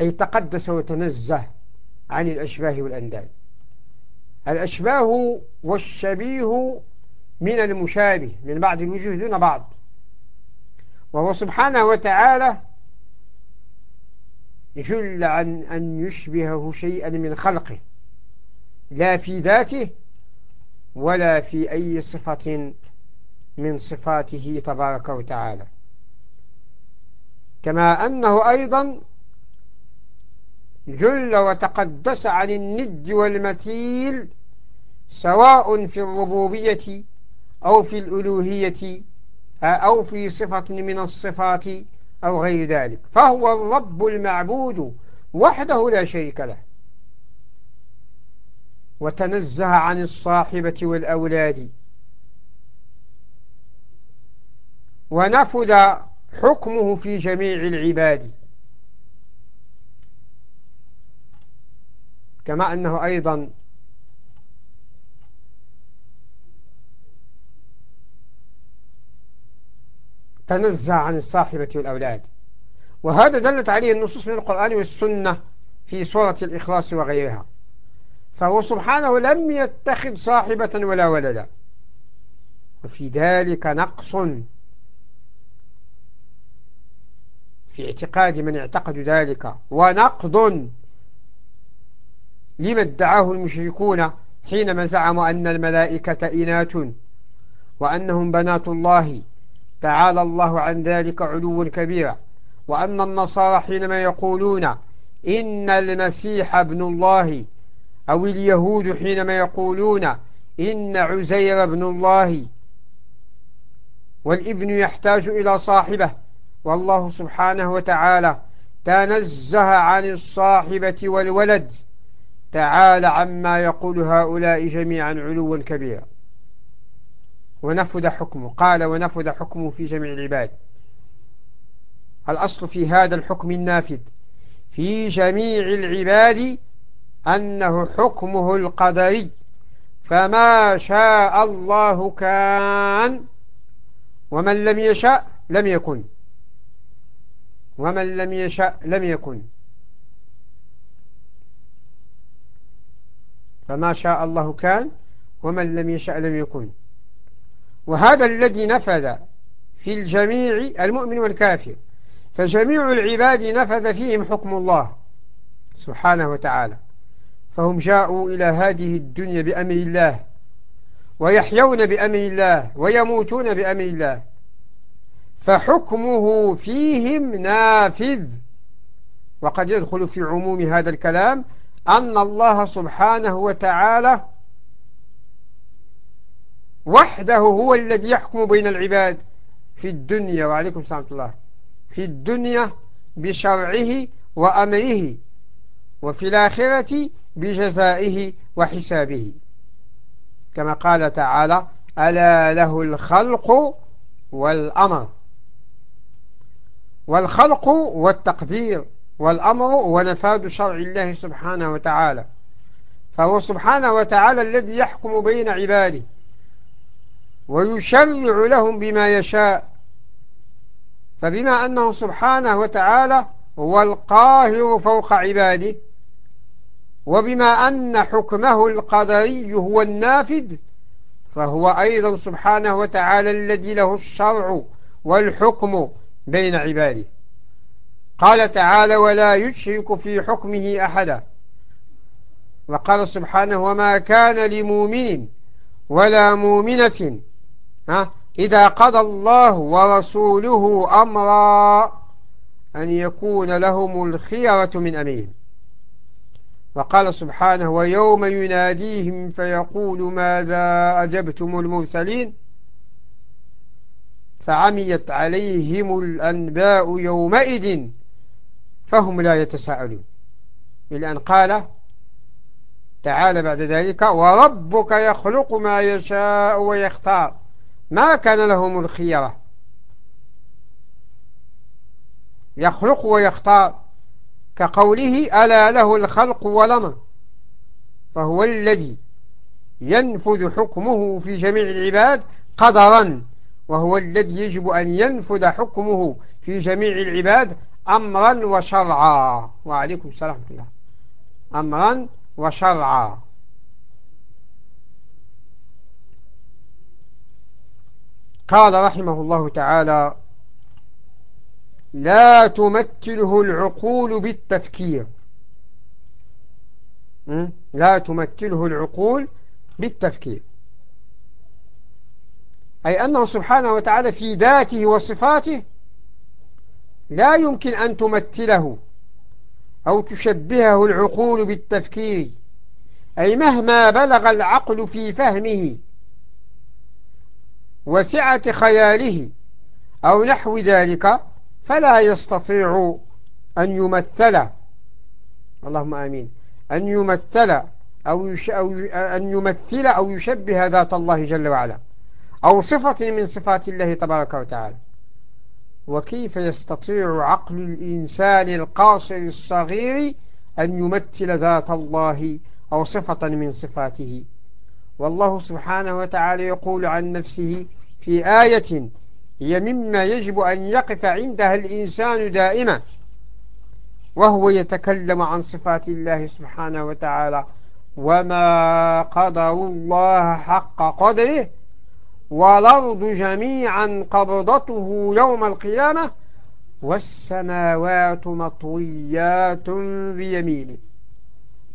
أي تقدس وتنزه عن الأشباه والأنداد. الأشباه والشبيه من المشابه من بعض الوجوه دون بعض. وهو سبحانه وتعالى جل عن أن يشبهه شيئا من خلقه. لا في ذاته ولا في أي صفة من صفاته تبارك وتعالى. كما أنه أيضا جل وتقدس عن الند والمثيل سواء في الربوبية أو في الألوهية أو في صفة من الصفات أو غير ذلك. فهو الرب المعبود وحده لا شريك له. وتنزه عن الصاحبة والأولاد. ونفذ حكمه في جميع العباد. كما أنه أيضا تنزه عن الصاحبة والأولاد. وهذا دلت عليه النصوص من القرآن والسنة في سورة الإخلاص وغيرها. فهو سبحانه لم يتخذ صاحبة ولا ولدا. وفي ذلك نقص في اعتقاد من اعتقد ذلك. ونقض لما ادعاه المشركون حينما زعموا أن الملائكة إنات وأنهم بنات الله. تعالى الله عن ذلك علوا كبيرا وأن النصارى حينما يقولون إن المسيح ابن الله أو اليهود حينما يقولون إن عزير ابن الله والابن يحتاج إلى صاحبه. والله سبحانه وتعالى تنزه عن الصاحبة والولد. تعالى عما يقول هؤلاء جميعا علوا كبيرا. ونفذ حكمه. قال ونفذ حكمه في جميع العباد. الأصل في هذا الحكم النافذ. في جميع العباد أنه حكمه القدري. فما شاء الله كان. ومن لم يشاء لم يكن. ومن لم يشاء لم يكن. فما شاء الله كان ومن لم يشاء لم يكن. وهذا الذي نفذ في الجميع المؤمن والكافر. فجميع العباد نفذ فيهم حكم الله سبحانه وتعالى. فهم جاءوا إلى هذه الدنيا بأمر الله ويحيون بأمر الله ويموتون بأمر الله. فحكمه فيهم نافذ. وقد يدخل في عموم هذا الكلام أن الله سبحانه وتعالى وحده هو الذي يحكم بين العباد في الدنيا. وعليكم السلام الله. في الدنيا بشرعه وأمره وفي الآخرة بجزائه وحسابه. كما قال تعالى ألا له الخلق والأمر. والخلق والتقدير والأمر ونفاذ شرع الله سبحانه وتعالى. فهو سبحانه وتعالى الذي يحكم بين عباده ويشرع لهم بما يشاء. فبما أنه سبحانه وتعالى هو القاهر فوق عباده وبما أن حكمه القدري هو النافذ فهو أيضا سبحانه وتعالى الذي له الشرع والحكم بين عباده. قال تعالى ولا يشرك في حكمه أحدا. وقال سبحانه وما كان لمؤمن ولا مؤمنة إذا قضى الله ورسوله أمرا أن يكون لهم الخيرة من أمرهم. وقال سبحانه ويوم يناديهم فيقول ماذا أجبتم المرسلين؟ فعميت عليهم الأنباء يومئذ فهم لا يتساءلون. إلى أن قال تعالى بعد ذلك وربك يخلق ما يشاء ويختار. ما كان لهم الخيرة. يخلق ويختار. كقوله ألا له الخلق ولما فهو الذي ينفذ حكمه في جميع العباد قدرا. وهو الذي يجب أن ينفذ حكمه في جميع العباد أمرا وشرعا. وعليكم السلام ورحمة الله. أمرا وشرعا. قال رحمه الله تعالى لا تمثله العقول بالتفكير. لا تمثله العقول بالتفكير. أي أنه سبحانه وتعالى في ذاته وصفاته لا يمكن أن تمثله أو تشبهه العقول بالتفكير أي مهما بلغ العقل في فهمه وسعة خياله أو نحو ذلك فلا يستطيع أن يمثل. اللهم آمين. أن يمثل أو, يش أو أن يمثل أو يشبه ذات الله جل وعلا. أو صفة من صفات الله تبارك وتعالى. وكيف يستطيع عقل الإنسان القاصر الصغير أن يمثل ذات الله أو صفة من صفاته؟ والله سبحانه وتعالى يقول عن نفسه في آية هي مما يجب أن يقف عندها الإنسان دائما وهو يتكلم عن صفات الله سبحانه وتعالى وما قدر الله حق قدره والأرض جميعا قبضته يوم القيامة والسماوات مطويات بيمينه.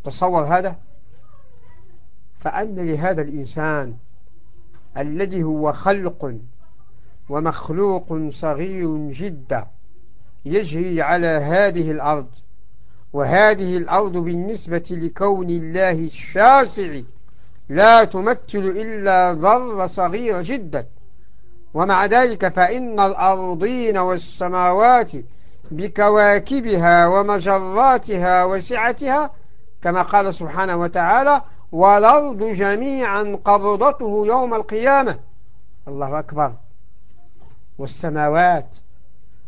تصور هذا؟ فأن لهذا الإنسان الذي هو خلق ومخلوق صغير جدا يجري على هذه الأرض وهذه الأرض بالنسبة لكون الله الشاسع لا تمثل إلا ذرة صغيرة جدا. ومع ذلك فإن الأرضين والسماوات بكواكبها ومجراتها وسعتها كما قال سبحانه وتعالى والأرض جميعا قبضته يوم القيامة. الله أكبر. والسماوات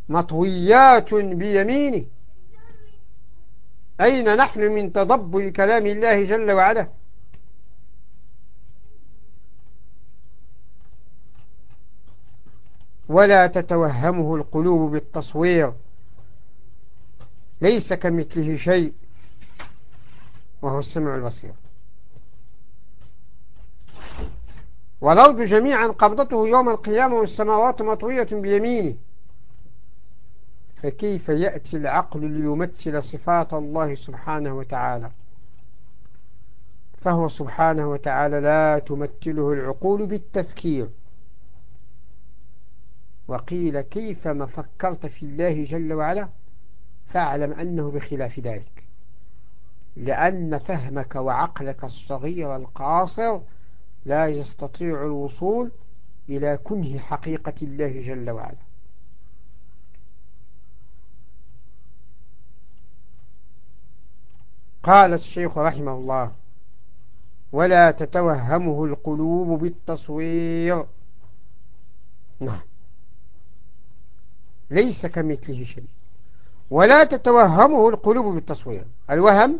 مطويات بيمينه. أين نحن من تضبل كلام الله جل وعلا؟ ولا تتوهمه القلوب بالتصوير. ليس كمثله شيء. وهو السمع البصير. والأرض جميعا قبضته يوم القيامة والسماوات مطوية بيمينه فكيف يأتي العقل ليمثل صفات الله سبحانه وتعالى؟ فهو سبحانه وتعالى لا تمثله العقول بالتفكير. وقيل كيفما فكرت في الله جل وعلا فاعلم أنه بخلاف ذلك. لأن فهمك وعقلك الصغير القاصر لا يستطيع الوصول إلى كنه حقيقة الله جل وعلا. قال الشيخ رحمه الله ولا تتوهمه القلوب بالتصوير. نعم. ليس كمثله شيء. ولا تتوهمه القلوب بالتصوير. الوهم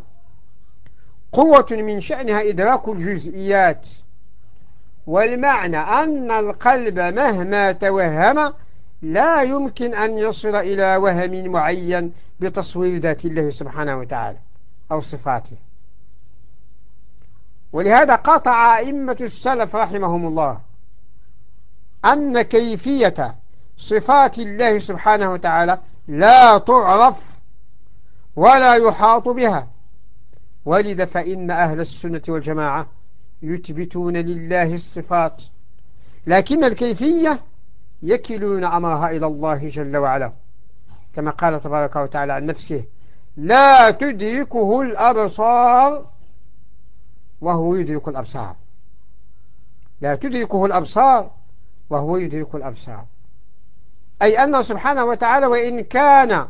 قوة من شأنها إدراك الجزئيات. والمعنى أن القلب مهما توهم لا يمكن أن يصل إلى وهم معين بتصوير ذات الله سبحانه وتعالى أو صفاته. ولهذا قطع أئمة السلف رحمهم الله أن كيفية صفات الله سبحانه وتعالى لا تعرف ولا يحاط بها. ولذا فإن أهل السنة والجماعة يثبتون لله الصفات لكن الكيفية يكلون أمرها إلى الله جل وعلا. كما قال تبارك وتعالى عن نفسه لا تدركه الأبصار وهو يدرك الأبصار. لا تدركه الأبصار وهو يدرك الأبصار. أي أنه سبحانه وتعالى وإن كان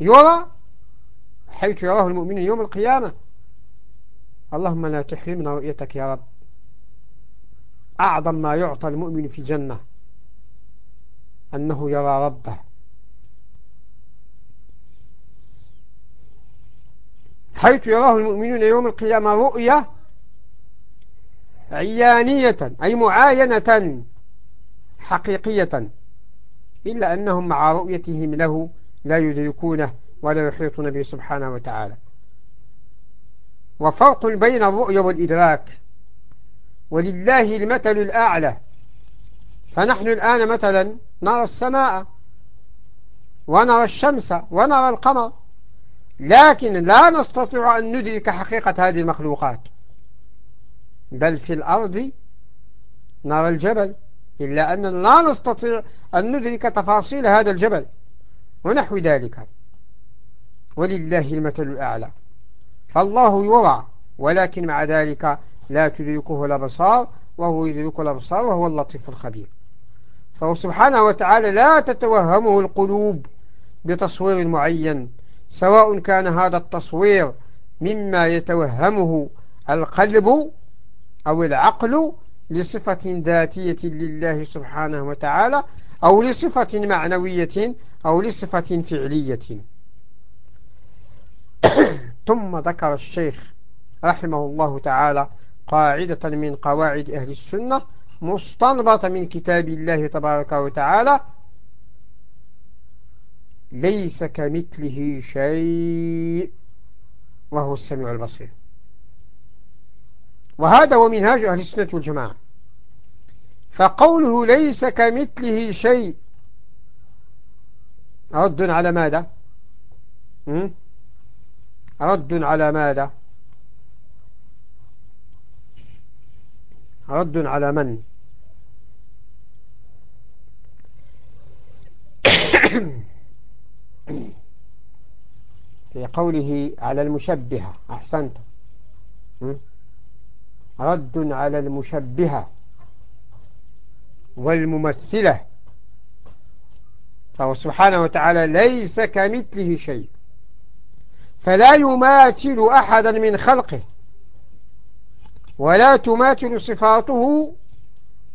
يرى حيث يراه المؤمن يوم القيامة اللهم لا تحرمنا رؤيتك يا رب. أعظم ما يعطى المؤمن في الجنة أنه يرى ربه. حيث يراه المؤمنون يوم القيامة رؤية عيانية أي معاينة حقيقية. إلا أنهم مع رؤيتهم له لا يدركونه ولا يحيطون به سبحانه وتعالى. وفرق بين الرؤية والإدراك. ولله المثل الأعلى. فنحن الآن مثلا نرى السماء ونرى الشمس ونرى القمر لكن لا نستطيع أن ندرك حقيقة هذه المخلوقات. بل في الأرض نرى الجبل إلا أننا لا نستطيع أن ندرك تفاصيل هذا الجبل ونحو ذلك. ولله المثل الأعلى. فالله يرى ولكن مع ذلك لا تدركه الأبصار وهو يدرك الأبصار وهو اللطيف الخبير. فهو سبحانه وتعالى لا تتوهمه القلوب بتصوير معين سواء كان هذا التصوير مما يتوهمه القلب أو العقل لصفة ذاتية لله سبحانه وتعالى أو لصفة معنوية أو لصفة فعلية. ثم ذكر الشيخ رحمه الله تعالى قاعدة من قواعد أهل السنة مستنبطة من كتاب الله تبارك وتعالى ليس كمثله شيء وهو السميع البصير. وهذا هو منهاج أهل السنة والجماعة. فقوله ليس كمثله شيء رد على ماذا؟ رد على ماذا؟ رد على من؟ في قوله على المشبهة أحسنت. رد على المشبهة والممثلة. فهو سبحانه وتعالى ليس كمثله شيء. فلا يماثل أحدا من خلقه ولا تماثل صفاته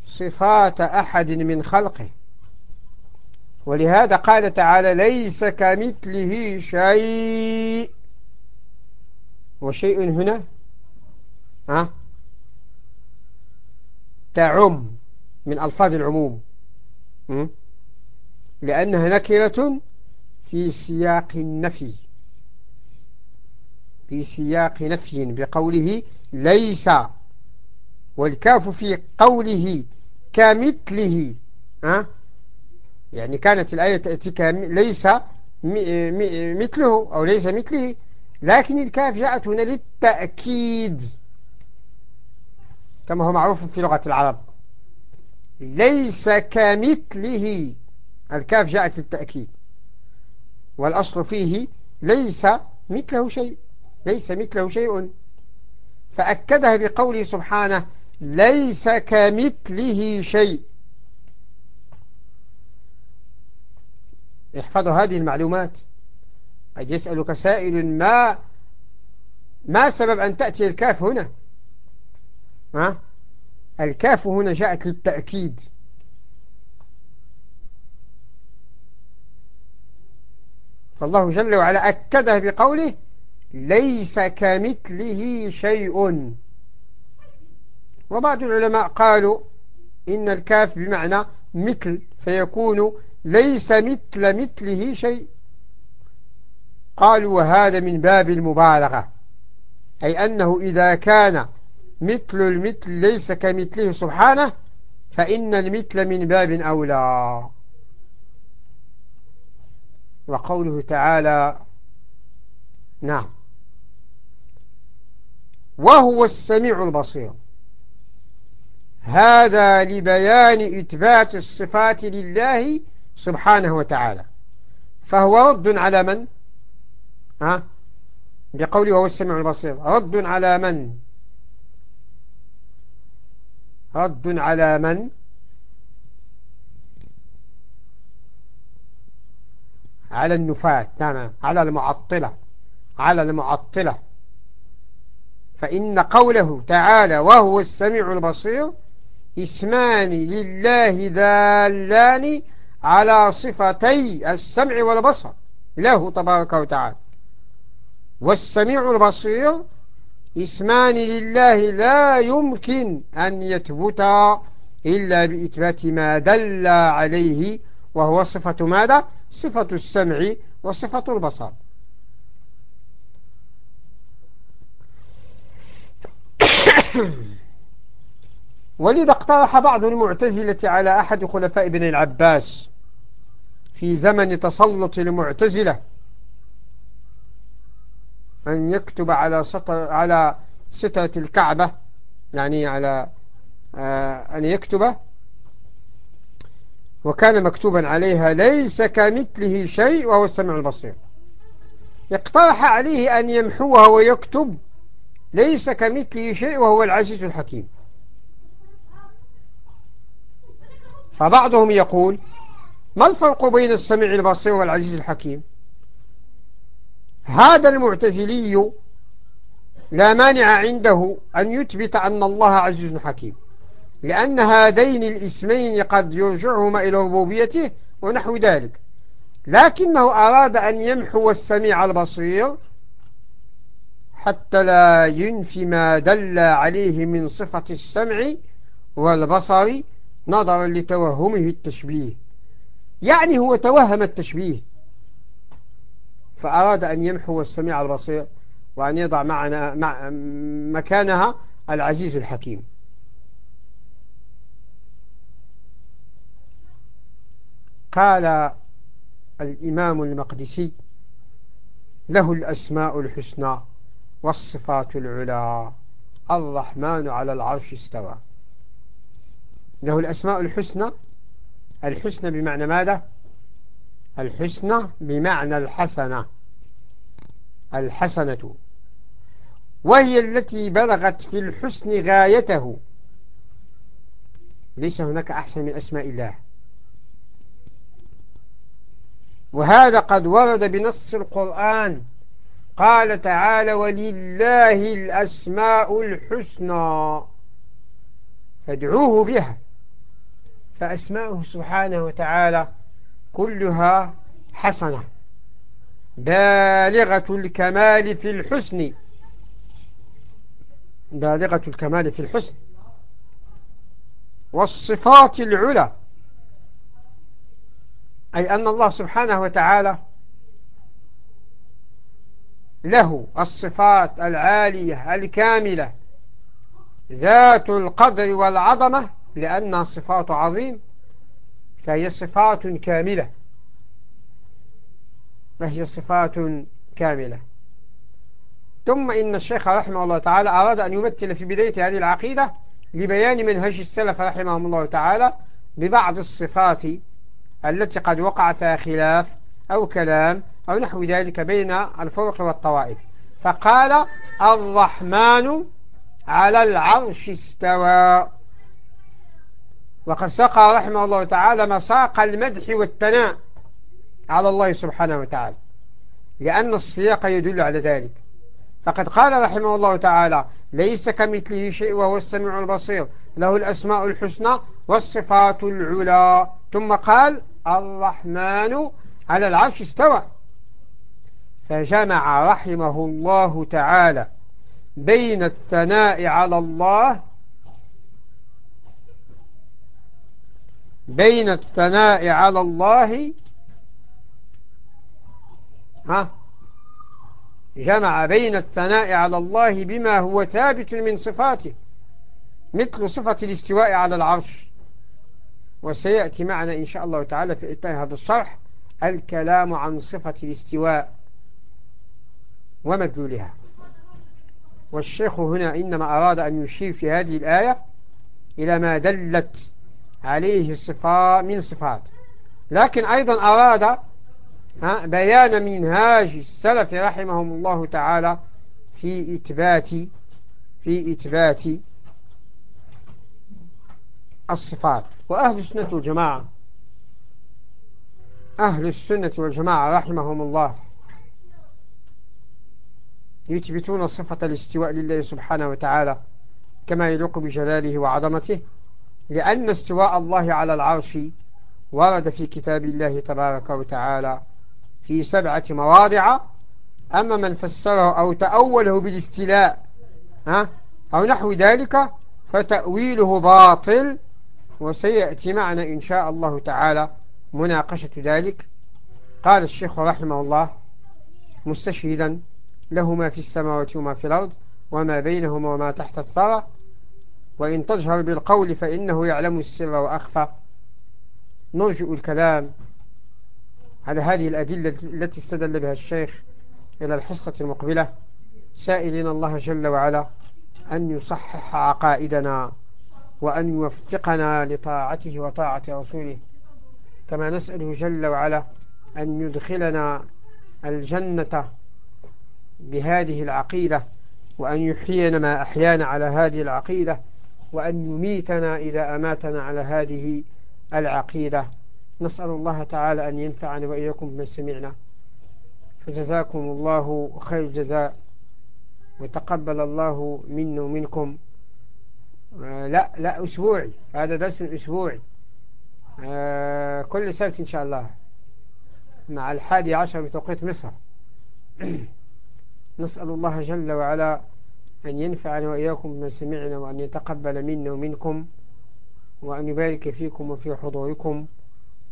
صفات أحد من خلقه. ولهذا قال تعالى ليس كمثله شيء. وشيء هنا؟ ها؟ تعم من ألفاظ العموم. لأنها نكرة في سياق النفي. في سياق نفي بقوله ليس والكاف في قوله كمثله. ها؟ يعني كانت الآية تأتي ليس مثله أو ليس مثله لكن الكاف جاءت هنا للتأكيد. كما هو معروف في لغة العرب. ليس كمثله. الكاف جاءت للتأكيد. والأصل فيه ليس مثله شيء. ليس مثله شيء. فأكدها بقوله سبحانه ليس كمثله شيء. احفظوا هذه المعلومات. قد يسألك سائل ما ما سبب أن تأتي الكاف هنا؟ ها؟ الكاف هنا جاءت للتأكيد. فالله جل وعلا أكده بقوله ليس كمثله شيء. وبعض العلماء قالوا إن الكاف بمعنى مثل فيكون ليس مثل مثله شيء. قالوا وهذا من باب المبالغة أي أنه إذا كان مثل المثل ليس كمثله سبحانه فإن المثل من باب أولى. وقوله تعالى نعم. وهو السميع البصير. هذا لبيان إثبات الصفات لله سبحانه وتعالى. فهو رد على من؟ ها؟ بقوله وهو السميع البصير. رد على من؟ رد على من؟ على النفاة تمام على المعطلة. على المعطلة. فإن قوله تعالى وهو السميع البصير اسمان لله دالان على صفتي السمع والبصر له تبارك وتعالى. والسميع البصير إسمان لله لا يمكن أن يثبتا إلا بإثبات ما دل عليه وهو صفة ماذا؟ صفة السمع وصفة البصر ولذا اقترح بعض المعتزلة على أحد خلفاء ابن العباس في زمن تسلط المعتزلة أن يكتب على سطر على سترة الكعبة يعني على آه، أن يكتب. وكان مكتوبا عليها ليس كمثله شيء وهو السمع البصير. اقترح عليه أن يمحوها ويكتب ليس كمثله شيء وهو العزيز الحكيم. فبعضهم يقول ما الفرق بين السميع البصير والعزيز الحكيم؟ هذا المعتزلي لا مانع عنده أن يثبت أن الله عزيز حكيم لأن هذين الاسمين قد يرجعهما إلى ربوبيته ونحو ذلك. لكنه أراد أن يمحو السميع البصير حتى لا ينفي ما دل عليه من صفة السمع والبصر نظرا لتوهمه التشبيه. يعني هو توهم التشبيه. فأراد أن يمحو السميع البصير وأن يضع معنا مع مكانها العزيز الحكيم. قال الإمام المقدسي له الأسماء الحسنى والصفات العلى الرحمن على العرش استوى. له الأسماء الحسنى الحسنى بمعنى ماذا؟ الحسنى بمعنى الحسنة. الحسنة. وهي التي بلغت في الحسن غايته. ليس هناك أحسن من أسماء الله. وهذا قد ورد بنص القرآن. قال تعالى ولله الأسماء الحسنى فادعوه بها. فأسماؤه سبحانه وتعالى كلها حسنة. بالغة الكمال في الحسن. بالغة الكمال في الحسن. والصفات العلى. أي أن الله سبحانه وتعالى له الصفات العالية الكاملة. ذات القدر والعظمة لأنها صفات عظيم. فهي صفات كاملة. فهي صفات كاملة. ثم إن الشيخ رحمه الله تعالى أراد أن يمثل في بداية هذه العقيدة لبيان منهج السلف رحمهم الله تعالى ببعض الصفات التي قد وقع فيها خلاف أو كلام أو نحو ذلك بين الفرق والطوائف. فقال الرحمن على العرش استوى. وقد سقى رحمه الله تعالى مساق المدح والثناء على الله سبحانه وتعالى لأن السياق يدل على ذلك. فقد قال رحمه الله تعالى ليس كمثله شيء وهو السميع البصير له الأسماء الحسنى والصفات العلى ثم قال الرحمن على العرش استوى فجمع رحمه الله تعالى بين الثناء على الله بين الثناء على الله ها؟ جمع بين الثناء على الله بما هو ثابت من صفاته مثل صفة الاستواء على العرش. وسيأتي معنا إن شاء الله تعالى في إتاء هذا الشرح الكلام عن صفة الاستواء ومدلولها والشيخ هنا إنما أراد أن يشير في هذه الآية إلى ما دلت عليه الصفات من صفات. لكن أيضا أراد بيان منهاج السلف رحمهم الله تعالى في إثبات في إثبات الصفات. وأهل السنة والجماعة أهل السنة والجماعة رحمهم الله يثبتون صفة الاستواء لله سبحانه وتعالى كما يليق بجلاله وعظمته. لأن استواء الله على العرش ورد في كتاب الله تبارك وتعالى في سبعة مواضع. أما من فسره أو تأوله بالاستلاء ها أو نحو ذلك فتأويله باطل وسيأتي معنا إن شاء الله تعالى مناقشة ذلك. قال الشيخ رحمه الله مستشهدا له ما في السماوات وما في الأرض وما بينهما وما تحت الثرى. وإن تجهر بالقول فإنه يعلم السر وأخفى. نرجئ الكلام على هذه الأدلة التي استدل بها الشيخ إلى الحصة المقبلة. سائلين الله جل وعلا أن يصحح عقائدنا وأن يوفقنا لطاعته وطاعة رسوله. كما نسأله جل وعلا أن يدخلنا الجنة بهذه العقيدة وأن يحيينا ما أحيانا على هذه العقيدة وأن يميتنا إذا أماتنا على هذه العقيدة. نسأل الله تعالى أن ينفعنا وإياكم بما سمعنا. فجزاكم الله خير الجزاء وتقبل الله منا ومنكم. آه لا لا أسبوعي. هذا درس أسبوعي. آه كل سبت إن شاء الله. مع الحادي عشر بتوقيت مصر. نسأل الله جل وعلا أن ينفعنا وإياكم بما سمعنا وأن يتقبل منا ومنكم وأن يبارك فيكم وفي حضوركم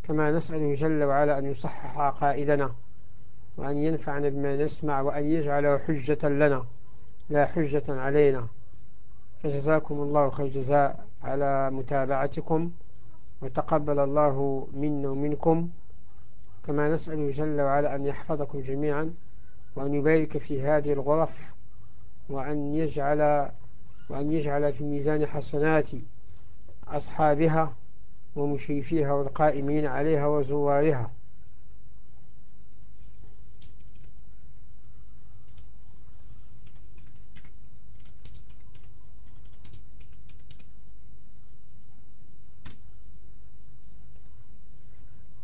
كما نسأله جل وعلا أن يصحح عقائدنا وأن ينفعنا بما نسمع وأن يجعله حجة لنا لا حجة علينا. فجزاكم الله خير جزاء على متابعتكم وتقبل الله منا ومنكم كما نسأله جل وعلا أن يحفظكم جميعا وأن يبارك في هذه الغرف وأن يجعل وأن يجعل في ميزان حسنات أصحابها ومشرفيها والقائمين عليها وزوارها.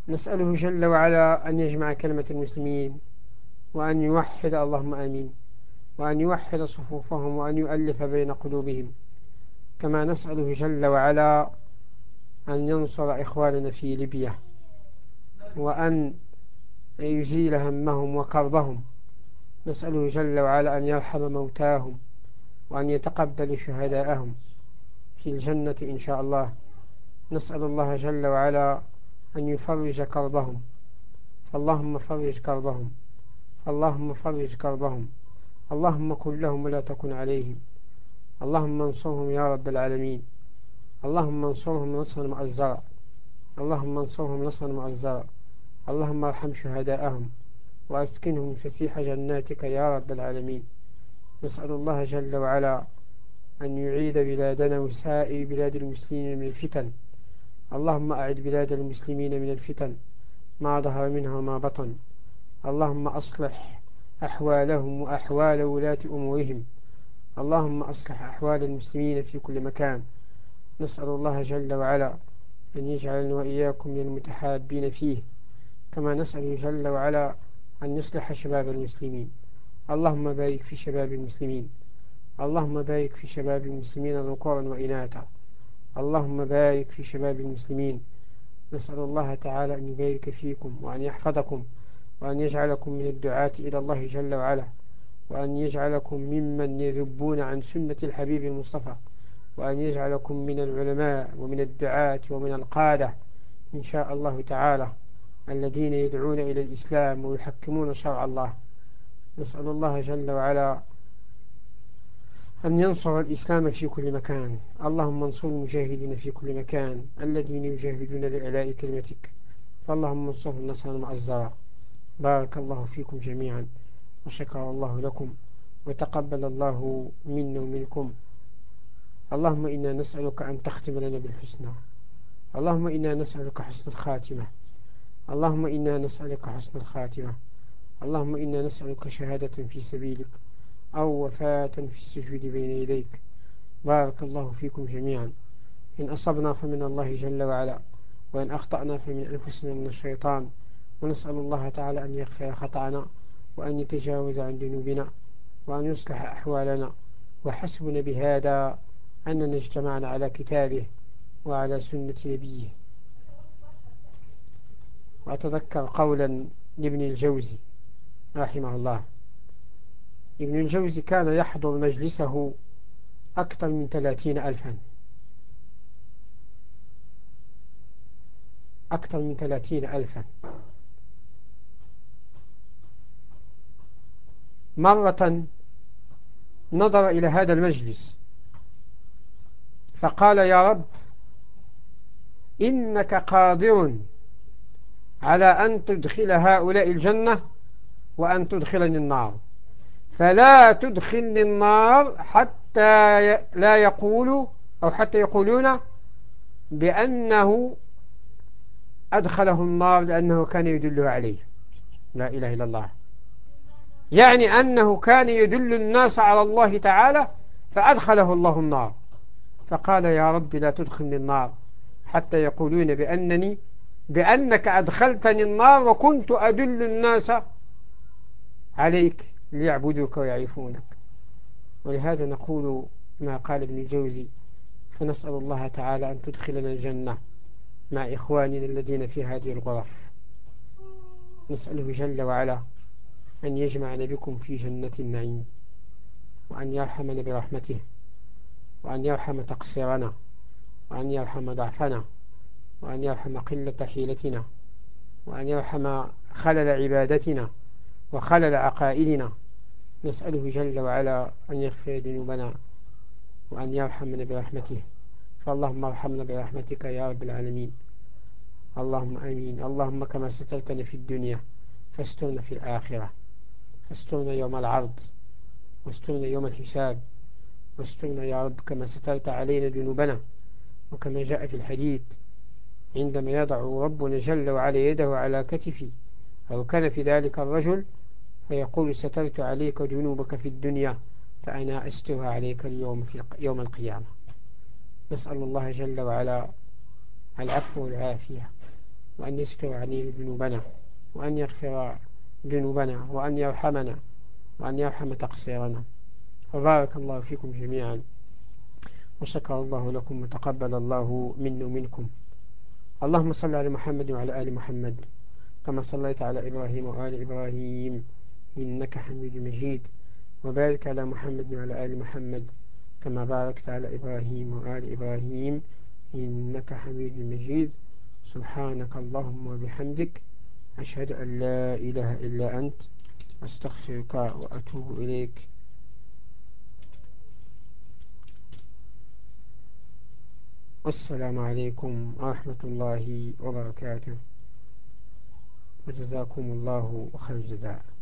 نسأله جل وعلا أن يجمع كلمة المسلمين وأن يوحد اللهم آمين. وأن يوحد صفوفهم وأن يؤلف بين قلوبهم كما نسأله جل وعلا أن ينصر إخواننا في ليبيا وأن يزيل همهم وكربهم. نسأله جل وعلا أن يرحم موتاهم وأن يتقبل شهداءهم في الجنة إن شاء الله. نسأل الله جل وعلا أن يفرج كربهم. فاللهم فرج كربهم. اللهم فرج كربهم. اللهم كن لهم ولا تكن عليهم. اللهم انصرهم يا رب العالمين. اللهم انصرهم نصرا مؤزرا اللهم انصرهم نصرا مؤزرا اللهم ارحم شهداءهم وأسكنهم فسيح جناتك يا رب العالمين. نسأل الله جل وعلا أن يعيد بلادنا وسائر بلاد المسلمين من الفتن. اللهم أعد بلاد المسلمين من الفتن. ما ظهر منها وما بطن. اللهم أصلح أحوالهم وأحوال ولاة أمورهم. اللهم أصلح أحوال المسلمين في كل مكان. نسأل الله جل وعلا أن يجعلنا وإياكم من المتحابين فيه كما نسأل جل وعلا أن يصلح شباب المسلمين. اللهم بارك في شباب المسلمين. اللهم بارك في شباب المسلمين ذكورا وإناثا. اللهم بارك في شباب المسلمين. نسأل الله تعالى أن يبارك فيكم وأن يحفظكم. وأن يجعلكم من الدعاة إلى الله جل وعلا وأن يجعلكم ممن يذبون عن سنة الحبيب المصطفى وأن يجعلكم من العلماء ومن الدعاة ومن القادة إن شاء الله تعالى الذين يدعون إلى الإسلام ويحكمون شرع الله. نسأل الله جل وعلا أن ينصر الإسلام في كل مكان. اللهم انصر المجاهدين في كل مكان الذين يجاهدون لإعلاء كلمتك. فاللهم انصرهم نصرا مؤزرا بارك الله فيكم جميعا وشكر الله لكم وتقبل الله منا ومنكم. اللهم إنا نسألك أن تختم لنا بالحسنى. اللهم إنا نسألك حسن الخاتمة. اللهم إنا نسألك حسن الخاتمة. اللهم إنا نسألك شهادة في سبيلك أو وفاة في السجود بين يديك. بارك الله فيكم جميعا. إن أصبنا فمن الله جل وعلا وإن أخطأنا فمن أنفسنا من الشيطان. ونسأل الله تعالى أن يغفر خطأنا وأن يتجاوز عن ذنوبنا وأن يصلح أحوالنا وحسبنا بهذا أننا اجتمعنا على كتابه وعلى سنة نبيه. وأتذكر قولا لابن الجوزي رحمه الله. ابن الجوزي كان يحضر مجلسه أكثر من ثلاثين ألفا. أكثر من ثلاثين ألفا. مرة نظر إلى هذا المجلس فقال يا رب إنك قادر على أن تدخل هؤلاء الجنة وأن تدخلني النار. فلا تدخلني النار حتى لا يقولوا أو حتى يقولون بأنه أدخله النار لأنه كان يدله عليه. لا إله إلا الله. يعني أنه كان يدل الناس على الله تعالى فأدخله الله النار. فقال يا رب لا تدخلني النار حتى يقولون بأنني بأنك أدخلتني النار وكنت أدل الناس عليك ليعبدوك ويعرفونك. ولهذا نقول ما قال ابن الجوزي فنسأل الله تعالى أن تدخلنا الجنة مع إخواننا الذين في هذه الغرف. نسأله جل وعلا أن يجمعنا بكم في جنة النعيم وأن يرحمنا برحمته وأن يرحم تقصيرنا وأن يرحم ضعفنا وأن يرحم قلة حيلتنا وأن يرحم خلل عبادتنا وخلل عقائدنا. نسأله جل وعلا أن يغفر ذنوبنا وأن يرحمنا برحمته فاللهم ارحمنا برحمتك يا رب العالمين. اللهم آمين. اللهم كما سترتنا في الدنيا فاسترنا في الآخرة. فاسترنا يوم العرض واسترنا يوم الحساب واسترنا يا رب كما سترت علينا ذنوبنا وكما جاء في الحديث عندما يضع ربنا جل وعلا يده على كتفي أو كان في ذلك الرجل فيقول سترت عليك ذنوبك في الدنيا فأنا أسترها عليك اليوم في يوم القيامة. نسأل الله جل وعلا العفو والعافية وأن يستر علينا ذنوبنا وأن يغفر ذنوبنا وأن يرحمنا وأن يرحم تقصيرنا. وبارك الله فيكم جميعا. وشكر الله لكم وتقبل الله منا ومنكم. اللهم صل على محمد وعلى آل محمد كما صليت على إبراهيم وآل إبراهيم إنك حميد مجيد. وبارك على محمد وعلى آل محمد كما باركت على إبراهيم وآل إبراهيم إنك حميد مجيد. سبحانك اللهم وبحمدك أشهد أن لا إله إلا أنت أستغفرك وأتوب إليك. والسلام عليكم ورحمة الله وبركاته. وجزاكم الله خير جزاء.